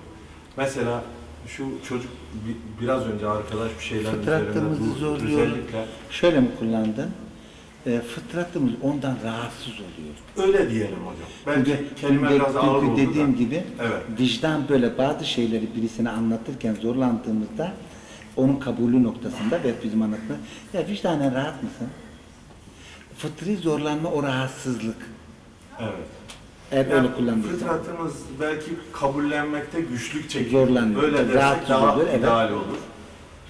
Mesela şu çocuk bi- biraz önce arkadaş bir şeyler Fıtratımızı üzerinde durdu. zorluyor. Özellikle Şöyle mi kullandın? E, fıtratımız ondan rahatsız oluyor. öyle diyelim hocam. Belki Çünkü- kelime çünkü- biraz ağır çünkü oldu dediğim da. gibi Evet. vicdan böyle bazı şeyleri birisine anlatırken zorlandığımızda onun kabulü noktasında ve bizim anlatma ya vicdanen rahat mısın? Fıtri zorlanma o rahatsızlık. Evet. Eğer Yani öyle kullandıysan. Fıtratımız belki kabullenmekte güçlük çekiyor. Zorlanıyor. Böyle dersek Rahatsız daha evet. ideal olur.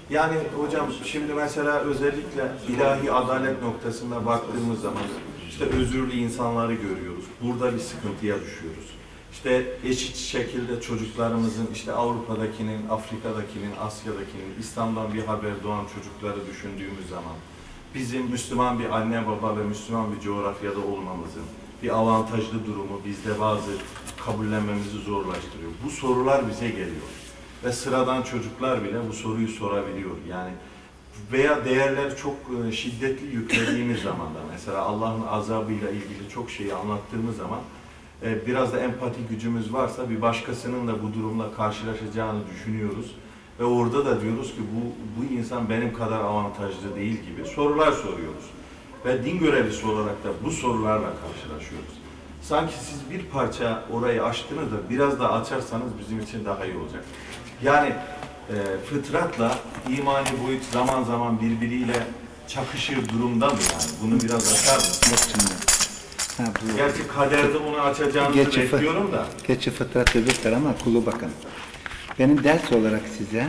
Yani hocam şimdi mesela özellikle ilahi adalet noktasında baktığımız zaman işte özürlü insanları görüyoruz. Burada bir sıkıntıya düşüyoruz. İşte eşit şekilde çocuklarımızın işte Avrupa'dakinin, Afrika'dakinin, Asya'dakinin, İslam'dan bir haber doğan çocukları düşündüğümüz zaman bizim Müslüman bir anne baba ve Müslüman bir coğrafyada olmamızın bir avantajlı durumu bizde bazı kabullenmemizi zorlaştırıyor. Bu sorular bize geliyor. Ve sıradan çocuklar bile bu soruyu sorabiliyor. Yani veya değerler çok e, şiddetli yüklediğimiz <coughs> zaman da mesela Allah'ın azabıyla ilgili çok şeyi anlattığımız zaman e, biraz da empati gücümüz varsa bir başkasının da bu durumla karşılaşacağını düşünüyoruz. Ve orada da diyoruz ki bu, bu insan benim kadar avantajlı değil gibi sorular soruyoruz. Ve din görevlisi olarak da bu sorularla karşılaşıyoruz. Sanki siz bir parça orayı açtınız da biraz daha açarsanız bizim için daha iyi olacak. Yani e, fıtratla imani boyut zaman zaman birbiriyle çakışır durumda mı yani? Bunu biraz açar mısın? Yok şimdi. Ha, bu, Gerçi kaderde bunu açacağınızı fı- bekliyorum da. Gerçi fıtrat öbürler ama kulu bakın. Benim ders olarak size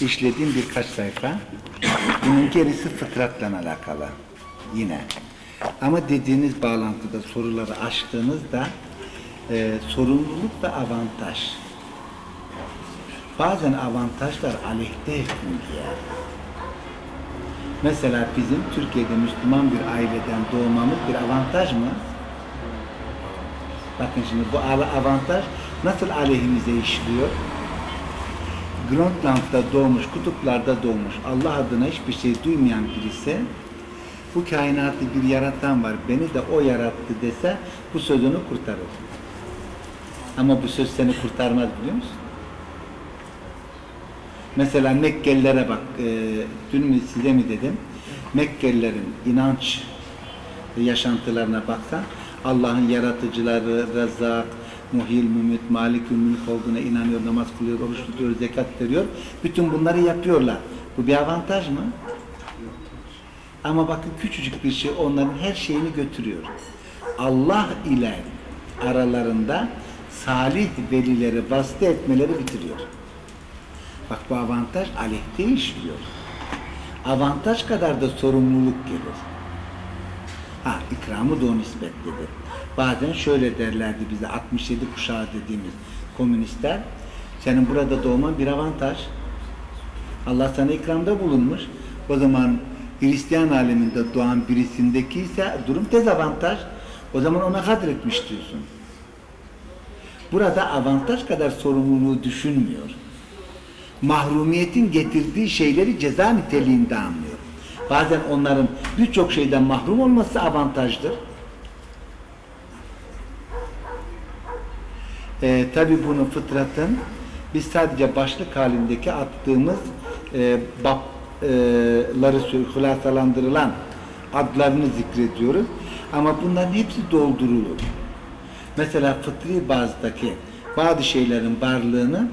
işlediğim birkaç sayfa. Bunun gerisi fıtratla alakalı. Yine. Ama dediğiniz bağlantıda soruları açtığınızda e, sorumluluk ve avantaj. Bazen avantajlar aleyhte hüküm. Mesela bizim Türkiye'de Müslüman bir aileden doğmamız bir avantaj mı? Bakın şimdi bu avantaj nasıl aleyhimize işliyor? Grönland'da doğmuş, kutuplarda doğmuş, Allah adına hiçbir şey duymayan birisi bu kainatı bir yaratan var, beni de o yarattı dese bu sözünü kurtarır. Ama bu söz seni kurtarmaz biliyor musun? Mesela Mekkelilere bak, e, dün mü size mi dedim? Mekkelilerin inanç yaşantılarına baksan Allah'ın yaratıcıları, Rezzak, Muhil, Mümit, Malik, Mülk olduğuna inanıyor, namaz kılıyor, oruç tutuyor, zekat veriyor. Bütün bunları yapıyorlar. Bu bir avantaj mı? Ama bakın küçücük bir şey onların her şeyini götürüyor. Allah ile aralarında salih velileri vasıta etmeleri bitiriyor. Bak bu avantaj aleyhte işliyor. Avantaj kadar da sorumluluk gelir. Ha ikramı da o nispetlidir. Bazen şöyle derlerdi bize 67 kuşağı dediğimiz komünistler. Senin burada doğman bir avantaj. Allah sana ikramda bulunmuş. O zaman Hristiyan aleminde doğan birisindeki ise durum dezavantaj. O zaman ona kadretmiş diyorsun. Burada avantaj kadar sorumluluğu düşünmüyor. Mahrumiyetin getirdiği şeyleri ceza niteliğinde anlıyor. Bazen onların birçok şeyden mahrum olması avantajdır. Ee, Tabi bunu fıtratın biz sadece başlık halindeki attığımız e, babları hülasalandırılan adlarını zikrediyoruz. Ama bunların hepsi doldurulur. Mesela fıtri bazdaki bazı şeylerin varlığını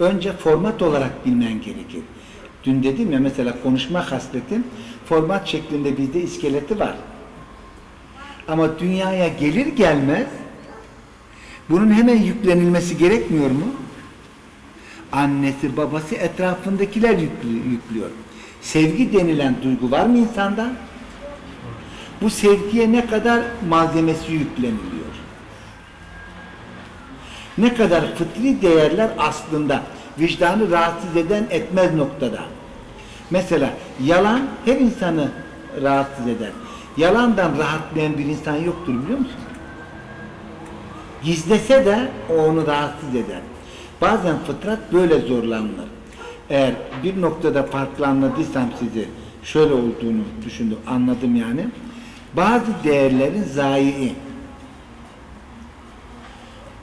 önce format olarak bilmen gerekir. Dün dedim ya mesela konuşma hasletin format şeklinde bizde iskeleti var. Ama dünyaya gelir gelmez bunun hemen yüklenilmesi gerekmiyor mu? Annesi, babası, etrafındakiler yüklü- yüklüyor. Sevgi denilen duygu var mı insanda? Bu sevgiye ne kadar malzemesi yükleniliyor? Ne kadar fıtri değerler aslında vicdanı rahatsız eden etmez noktada. Mesela yalan her insanı rahatsız eder. Yalandan rahatlayan bir insan yoktur biliyor musun? Gizlese de onu rahatsız eder. Bazen fıtrat böyle zorlanır. Eğer bir noktada farklı anladıysam sizi şöyle olduğunu düşündüm, anladım yani. Bazı değerlerin zayi.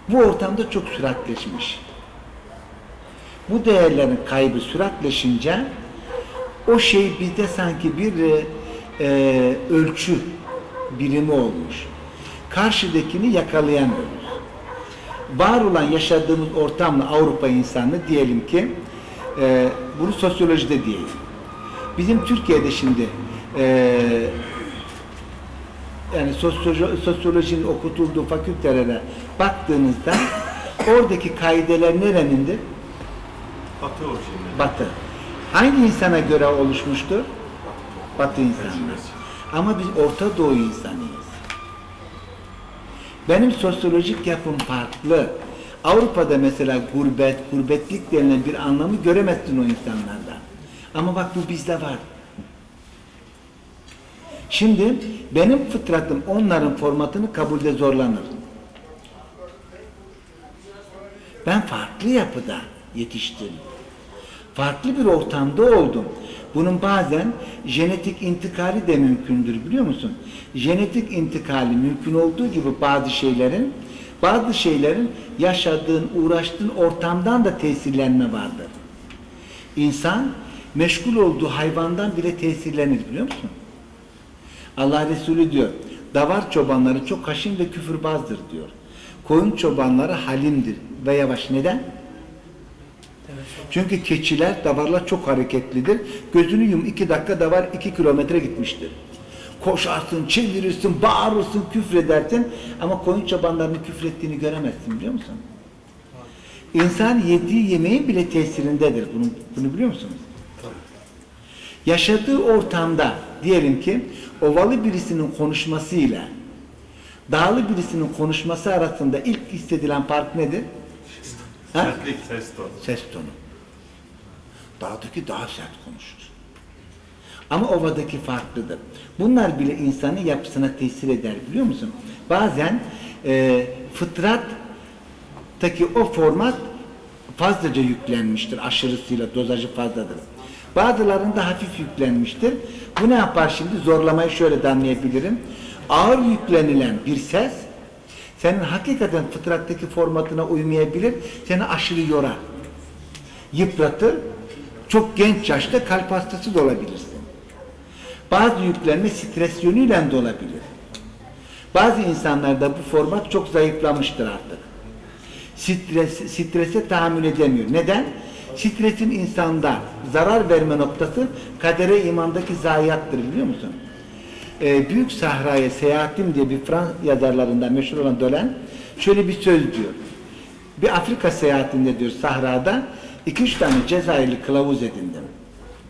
Bu ortamda çok süratleşmiş. Bu değerlerin kaybı süratleşince o şey bizde sanki bir e, e, ölçü birimi olmuş. Karşıdakini yakalayamıyoruz. Var olan yaşadığımız ortamla Avrupa insanı diyelim ki e, bunu sosyolojide diyelim. Bizim Türkiye'de şimdi e, yani sosyoloji, sosyolojinin okutulduğu fakültelere baktığınızda oradaki kaideler nerenindir? Batı orijinali. Batı. Hangi insana göre oluşmuştur? Batı insanı. Ama biz Orta Doğu insanıyız. Benim sosyolojik yapım farklı. Avrupa'da mesela gurbet, gurbetlik denilen bir anlamı göremezsin o insanlarda. Ama bak bu bizde var. Şimdi benim fıtratım onların formatını kabulde zorlanır. Ben farklı yapıda yetiştim. Farklı bir ortamda oldum. Bunun bazen genetik intikali de mümkündür biliyor musun? Genetik intikali mümkün olduğu gibi bazı şeylerin bazı şeylerin yaşadığın, uğraştığın ortamdan da tesirlenme vardır. İnsan meşgul olduğu hayvandan bile tesirlenir biliyor musun? Allah Resulü diyor, davar çobanları çok haşin ve küfürbazdır diyor. Koyun çobanları halimdir ve yavaş. Neden? Çünkü keçiler, davarlar çok hareketlidir. Gözünü yum iki dakika davar iki kilometre gitmiştir. Koşarsın, çevirirsin, bağırırsın, küfredersin ama koyun çobanlarını küfrettiğini göremezsin biliyor musun? İnsan yediği yemeğin bile tesirindedir. Bunu, bunu biliyor musunuz? Yaşadığı ortamda diyelim ki ovalı birisinin konuşmasıyla dağlı birisinin konuşması arasında ilk hissedilen fark nedir? Sertlik, ses tonu. Ses tonu. Dağdaki daha sert konuşur. Ama ovadaki farklıdır. Bunlar bile insanın yapısına tesir eder biliyor musun? Bazen e, fıtrattaki o format fazlaca yüklenmiştir. Aşırısıyla dozajı fazladır. Bazılarında hafif yüklenmiştir. Bu ne yapar şimdi? Zorlamayı şöyle de anlayabilirim. Ağır yüklenilen bir ses senin hakikaten fıtrattaki formatına uymayabilir. Seni aşırı yorar. Yıpratır. Çok genç yaşta kalp hastası da olabilirsin. Bazı yüklenme stres yönüyle de olabilir. Bazı insanlarda bu format çok zayıflamıştır artık. Stres, strese tahammül edemiyor. Neden? Stresin insanda zarar verme noktası kadere imandaki zayiattır biliyor musun? Ee, Büyük Sahra'ya seyahatim diye bir Fransız yazarlarından meşhur olan Dölen şöyle bir söz diyor. Bir Afrika seyahatinde diyor Sahra'da iki üç tane Cezayirli kılavuz edindim.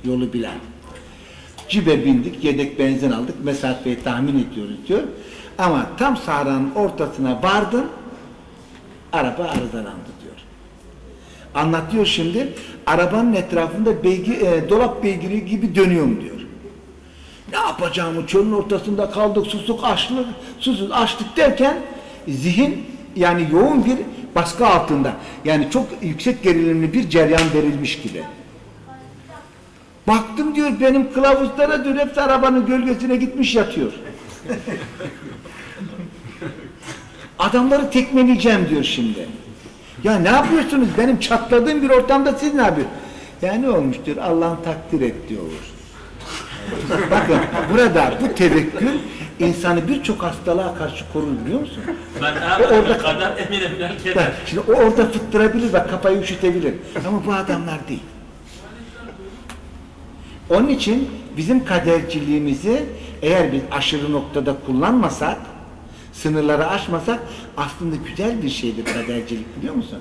Yolu bilen. Cibe bindik, yedek benzin aldık, mesafeyi tahmin ediyoruz diyor. Ama tam Sahra'nın ortasına vardım, araba arızalandı diyor. Anlatıyor şimdi, arabanın etrafında beygir, e, dolap beygiri gibi dönüyorum diyor. Ne yapacağımı çölün ortasında kaldık, susuk açlık, susuz açlık derken zihin yani yoğun bir baskı altında. Yani çok yüksek gerilimli bir ceryan verilmiş gibi. Baktım diyor benim kılavuzlara diyor hepsi arabanın gölgesine gitmiş yatıyor. Adamları tekmeleyeceğim diyor şimdi. Ya ne yapıyorsunuz? Benim çatladığım bir ortamda siz ne yapıyorsunuz? Ya ne olmuş diyor Allah'ın takdir ettiği olur. Bakın burada bu tevekkül insanı birçok hastalığa karşı korur biliyor musun? Ben O orada- kadar eminim şimdi o orada fıttırabilir bak kafayı üşütebilir. Ama bu adamlar değil. Onun için bizim kaderciliğimizi eğer biz aşırı noktada kullanmasak, sınırları aşmasak aslında güzel bir şeydir kadercilik biliyor musun?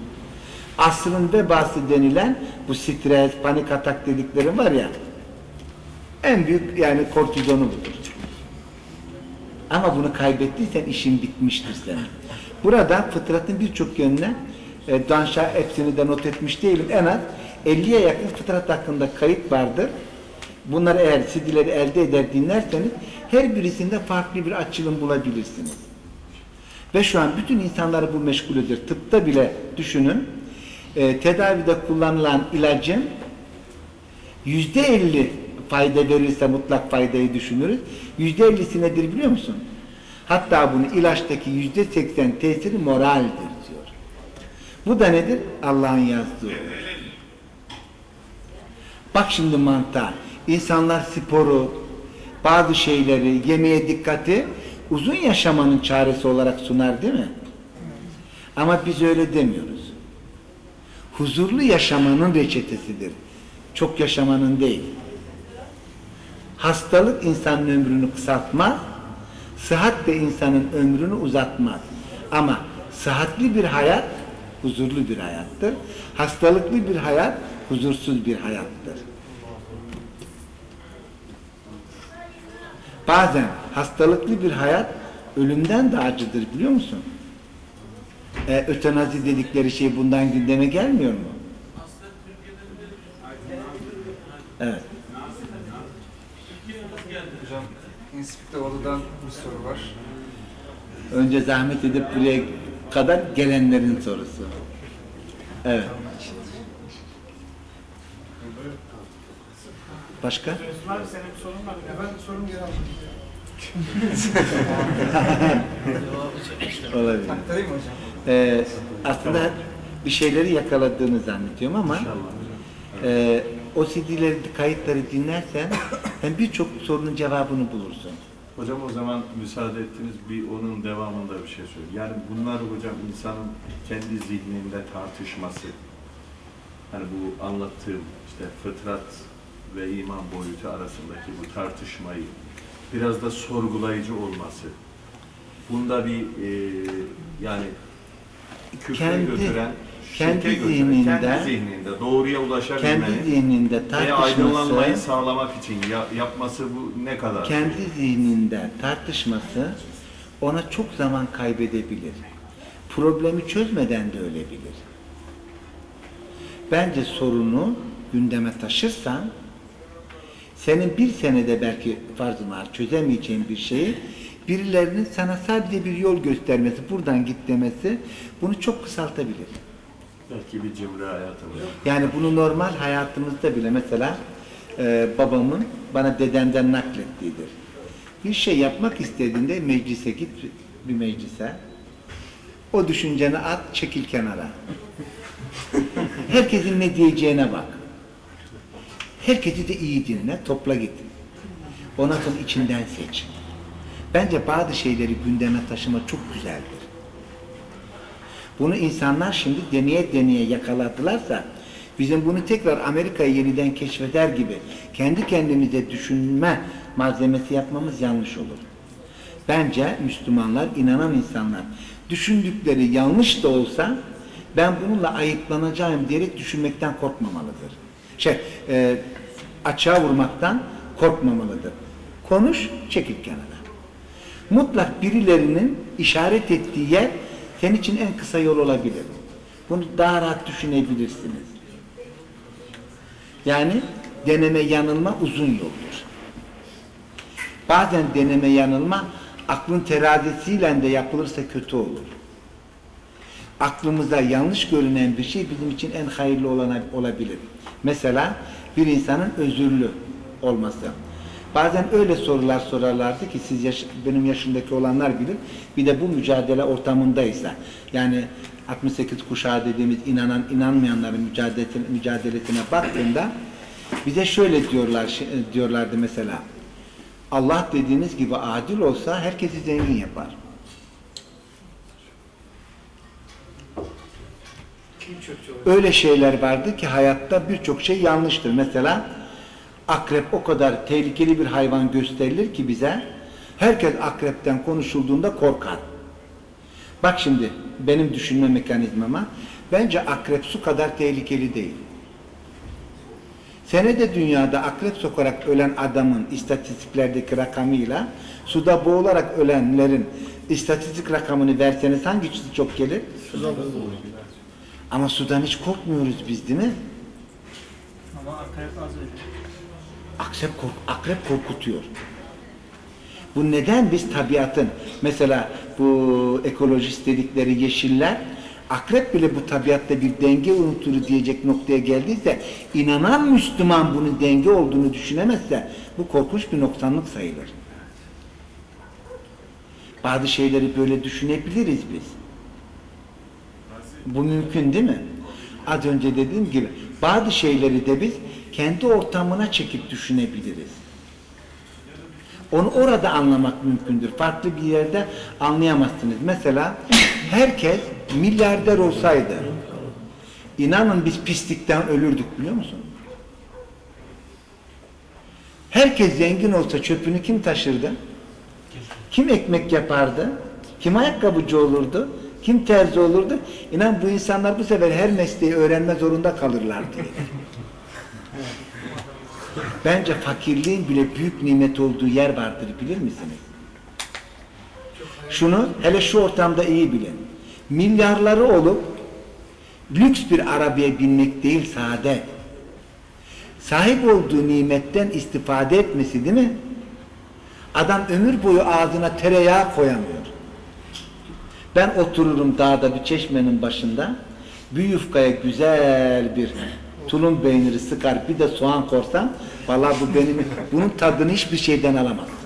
Asrın vebası denilen bu stres, panik atak dedikleri var ya en büyük yani kortizonu budur. Ama bunu kaybettiysen işin bitmiştir senin. Burada fıtratın birçok yönüne e, Danşa hepsini de not etmiş değilim. En az 50'ye yakın fıtrat hakkında kayıt vardır. Bunları eğer CD'leri elde eder dinlerseniz her birisinde farklı bir açılım bulabilirsiniz. Ve şu an bütün insanları bu meşgul ediyor. Tıpta bile düşünün. e, tedavide kullanılan ilacın yüzde elli fayda verirse mutlak faydayı düşünürüz. Yüzde ellisi nedir biliyor musun? Hatta bunu ilaçtaki yüzde seksen tesiri moraldir diyor. Bu da nedir? Allah'ın yazdığı. Bak şimdi mantığa. İnsanlar sporu, bazı şeyleri, yemeğe dikkati uzun yaşamanın çaresi olarak sunar değil mi? Ama biz öyle demiyoruz. Huzurlu yaşamanın reçetesidir. Çok yaşamanın değil. Hastalık insanın ömrünü kısaltmaz, sıhhat de insanın ömrünü uzatmaz. Ama sıhhatli bir hayat huzurlu bir hayattır. Hastalıklı bir hayat huzursuz bir hayattır. Bazen hastalıklı bir hayat ölümden de acıdır biliyor musun? Ee, ötenazi dedikleri şey bundan gündeme gelmiyor mu? Evet. Hocam, İnspik'te Ordu'dan bir soru var. Önce zahmet edip buraya kadar gelenlerin sorusu. Evet. Başka? Abi senin bir sorun var mı? Ben sorumu geri aldım. Olabilir. Aktarayım hocam? Ee, aslında bir şeyleri yakaladığını zannediyorum ama e, o CD'leri, kayıtları dinlersen hem birçok sorunun cevabını bulursun. Hocam o zaman müsaade ettiniz bir onun devamında bir şey söyleyeyim. Yani bunlar hocam insanın kendi zihninde tartışması. Hani bu anlattığım işte fıtrat ve iman boyutu arasındaki bu tartışmayı biraz da sorgulayıcı olması. Bunda bir e, yani küfre Kendi- götüren Kendi şirke zihninde- kendi zihninde doğruya kendi ulaşabilmenin ve aydınlanmayı sağlamak için ya- yapması bu ne kadar? kendi zihninde tartışması ona çok zaman kaybedebilir. Problemi çözmeden de ölebilir. Bence sorunu gündeme taşırsan senin bir senede belki farzın var çözemeyeceğin bir şeyi birilerinin sana sadece bir yol göstermesi, buradan git demesi bunu çok kısaltabilir. Belki bir cimri hayatımız. Yani bunu normal hayatımızda bile mesela e, babamın bana dedemden naklettiğidir. Bir şey yapmak istediğinde meclise git bir meclise. O düşünceni at, çekil kenara. Herkesin ne diyeceğine bak. Herkesi de iyi dinle, topla git. Ondan sonra içinden seç. Bence bazı şeyleri gündeme taşıma çok güzeldir. Bunu insanlar şimdi deneye deneye yakaladılarsa bizim bunu tekrar Amerika'yı yeniden keşfeder gibi kendi kendimize düşünme malzemesi yapmamız yanlış olur. Bence Müslümanlar, inanan insanlar düşündükleri yanlış da olsa ben bununla ayıplanacağım diyerek düşünmekten korkmamalıdır. Şey, e, açığa vurmaktan korkmamalıdır. Konuş, çekil kenara. Mutlak birilerinin işaret ettiği yer senin için en kısa yol olabilir. Bunu daha rahat düşünebilirsiniz. Yani deneme yanılma uzun yoldur. Bazen deneme yanılma aklın terazisiyle de yapılırsa kötü olur. Aklımıza yanlış görünen bir şey bizim için en hayırlı olan olabilir. Mesela bir insanın özürlü olması. Bazen öyle sorular sorarlardı ki siz yaş- benim yaşımdaki olanlar bilir. Bir de bu mücadele ortamındaysa yani 68 kuşağı dediğimiz inanan inanmayanların mücadele, mücadelesine baktığında bize şöyle diyorlar diyorlardı mesela. Allah dediğiniz gibi adil olsa herkesi zengin yapar. Kim çöpçü olur? Öyle şeyler vardı ki hayatta birçok şey yanlıştır. Mesela akrep o kadar tehlikeli bir hayvan gösterilir ki bize herkes akrepten konuşulduğunda korkar. Bak şimdi benim düşünme mekanizmama bence akrep su kadar tehlikeli değil. Senede dünyada akrep sokarak ölen adamın istatistiklerdeki rakamıyla suda boğularak ölenlerin istatistik rakamını verseniz hangisi çok gelir? Ama sudan hiç korkmuyoruz biz değil mi? Ama akrep az ölür. Akrep, kork akrep korkutuyor. Bu neden biz tabiatın, mesela bu ekolojist dedikleri yeşiller, akrep bile bu tabiatta bir denge unutur diyecek noktaya geldiyse, inanan Müslüman bunun denge olduğunu düşünemezse, bu korkunç bir noksanlık sayılır. Bazı şeyleri böyle düşünebiliriz biz. Bu mümkün değil mi? Az önce dediğim gibi bazı şeyleri de biz kendi ortamına çekip düşünebiliriz. Onu orada anlamak mümkündür. Farklı bir yerde anlayamazsınız. Mesela herkes milyarder olsaydı inanın biz pislikten ölürdük biliyor musun? Herkes zengin olsa çöpünü kim taşırdı? Kim ekmek yapardı? Kim ayakkabıcı olurdu? Kim terzi olurdu? İnan bu insanlar bu sefer her mesleği öğrenme zorunda kalırlardı. Bence fakirliğin bile büyük nimet olduğu yer vardır bilir misiniz? Şunu hele şu ortamda iyi bilin. Milyarları olup lüks bir arabaya binmek değil saadet. Sahip olduğu nimetten istifade etmesi değil mi? Adam ömür boyu ağzına tereyağı koyamıyor. Ben otururum dağda bir çeşmenin başında. Bir yufkaya güzel bir tulum peyniri sıkar bir de soğan korsam vallahi bu benim bunun tadını hiçbir şeyden alamazsınız.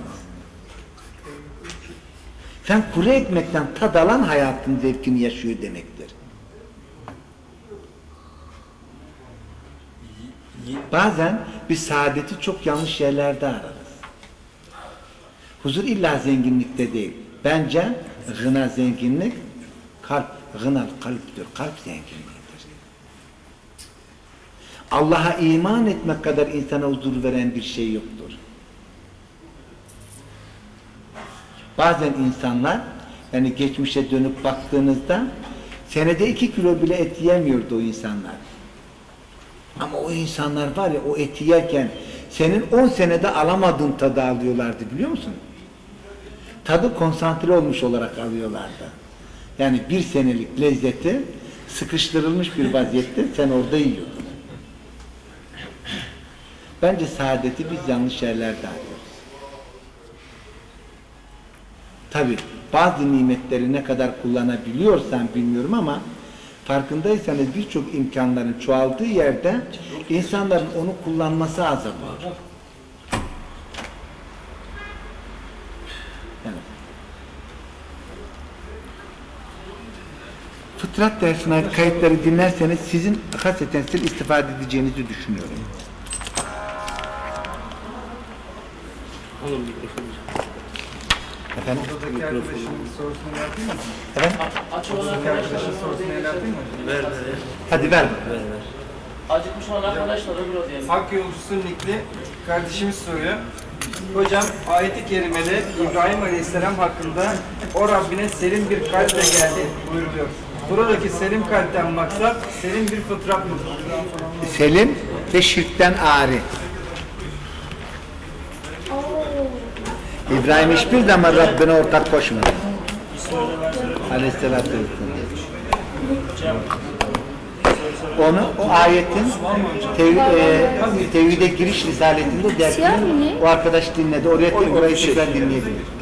Sen kuru ekmekten tad alan hayatın zevkini yaşıyor demektir. Bazen biz saadeti çok yanlış yerlerde ararız. Huzur illa zenginlikte değil. Bence gına zenginlik kalp, gınal kalptir. Kalp zenginliğidir. Allah'a iman etmek kadar insana huzur veren bir şey yoktur. Bazen insanlar yani geçmişe dönüp baktığınızda Senede iki kilo bile et yiyemiyordu o insanlar. Ama o insanlar var ya o eti yerken senin 10 senede alamadığın tadı alıyorlardı biliyor musun? Tadı konsantre olmuş olarak alıyorlardı. Yani bir senelik lezzeti sıkıştırılmış bir vaziyette sen orada yiyordun. Bence saadeti biz yanlış yerlerde arıyoruz. Tabi bazı nimetleri ne kadar kullanabiliyorsan bilmiyorum ama farkındaysanız birçok imkanların çoğaldığı yerde insanların onu kullanması azalıyor. Fıtrat dersine kayıtları dinlerseniz sizin hasreten siz istifade edeceğinizi düşünüyorum. Alın mikrofonu. Efendim? Buradaki arkadaşın sorusunu yapayım mı? Efendim? Aç olan Buradaki arkadaşlar arkadaşın sorusunu yapayım mı? Ver ver. Hadi ver. Ver ver. Acıkmış olan arkadaşlar öbür odaya. Hak yolcusu Nikli kardeşimiz soruyor. Hocam ayeti kerimede İbrahim Aleyhisselam hakkında o Rabbine selim bir kalple geldi buyuruluyor. Buradaki selim kalpten maksat selim bir fıtrat mıdır? Selim ve şirkten ari. İbrahim hiçbir zaman Rabbine ortak koşmadı. Aleyhisselatü vesselam. Onu o ayetin tev, e, tevhide giriş risaletinde dersini o arkadaş dinledi. Oraya orayı tekrar dinleyebilir.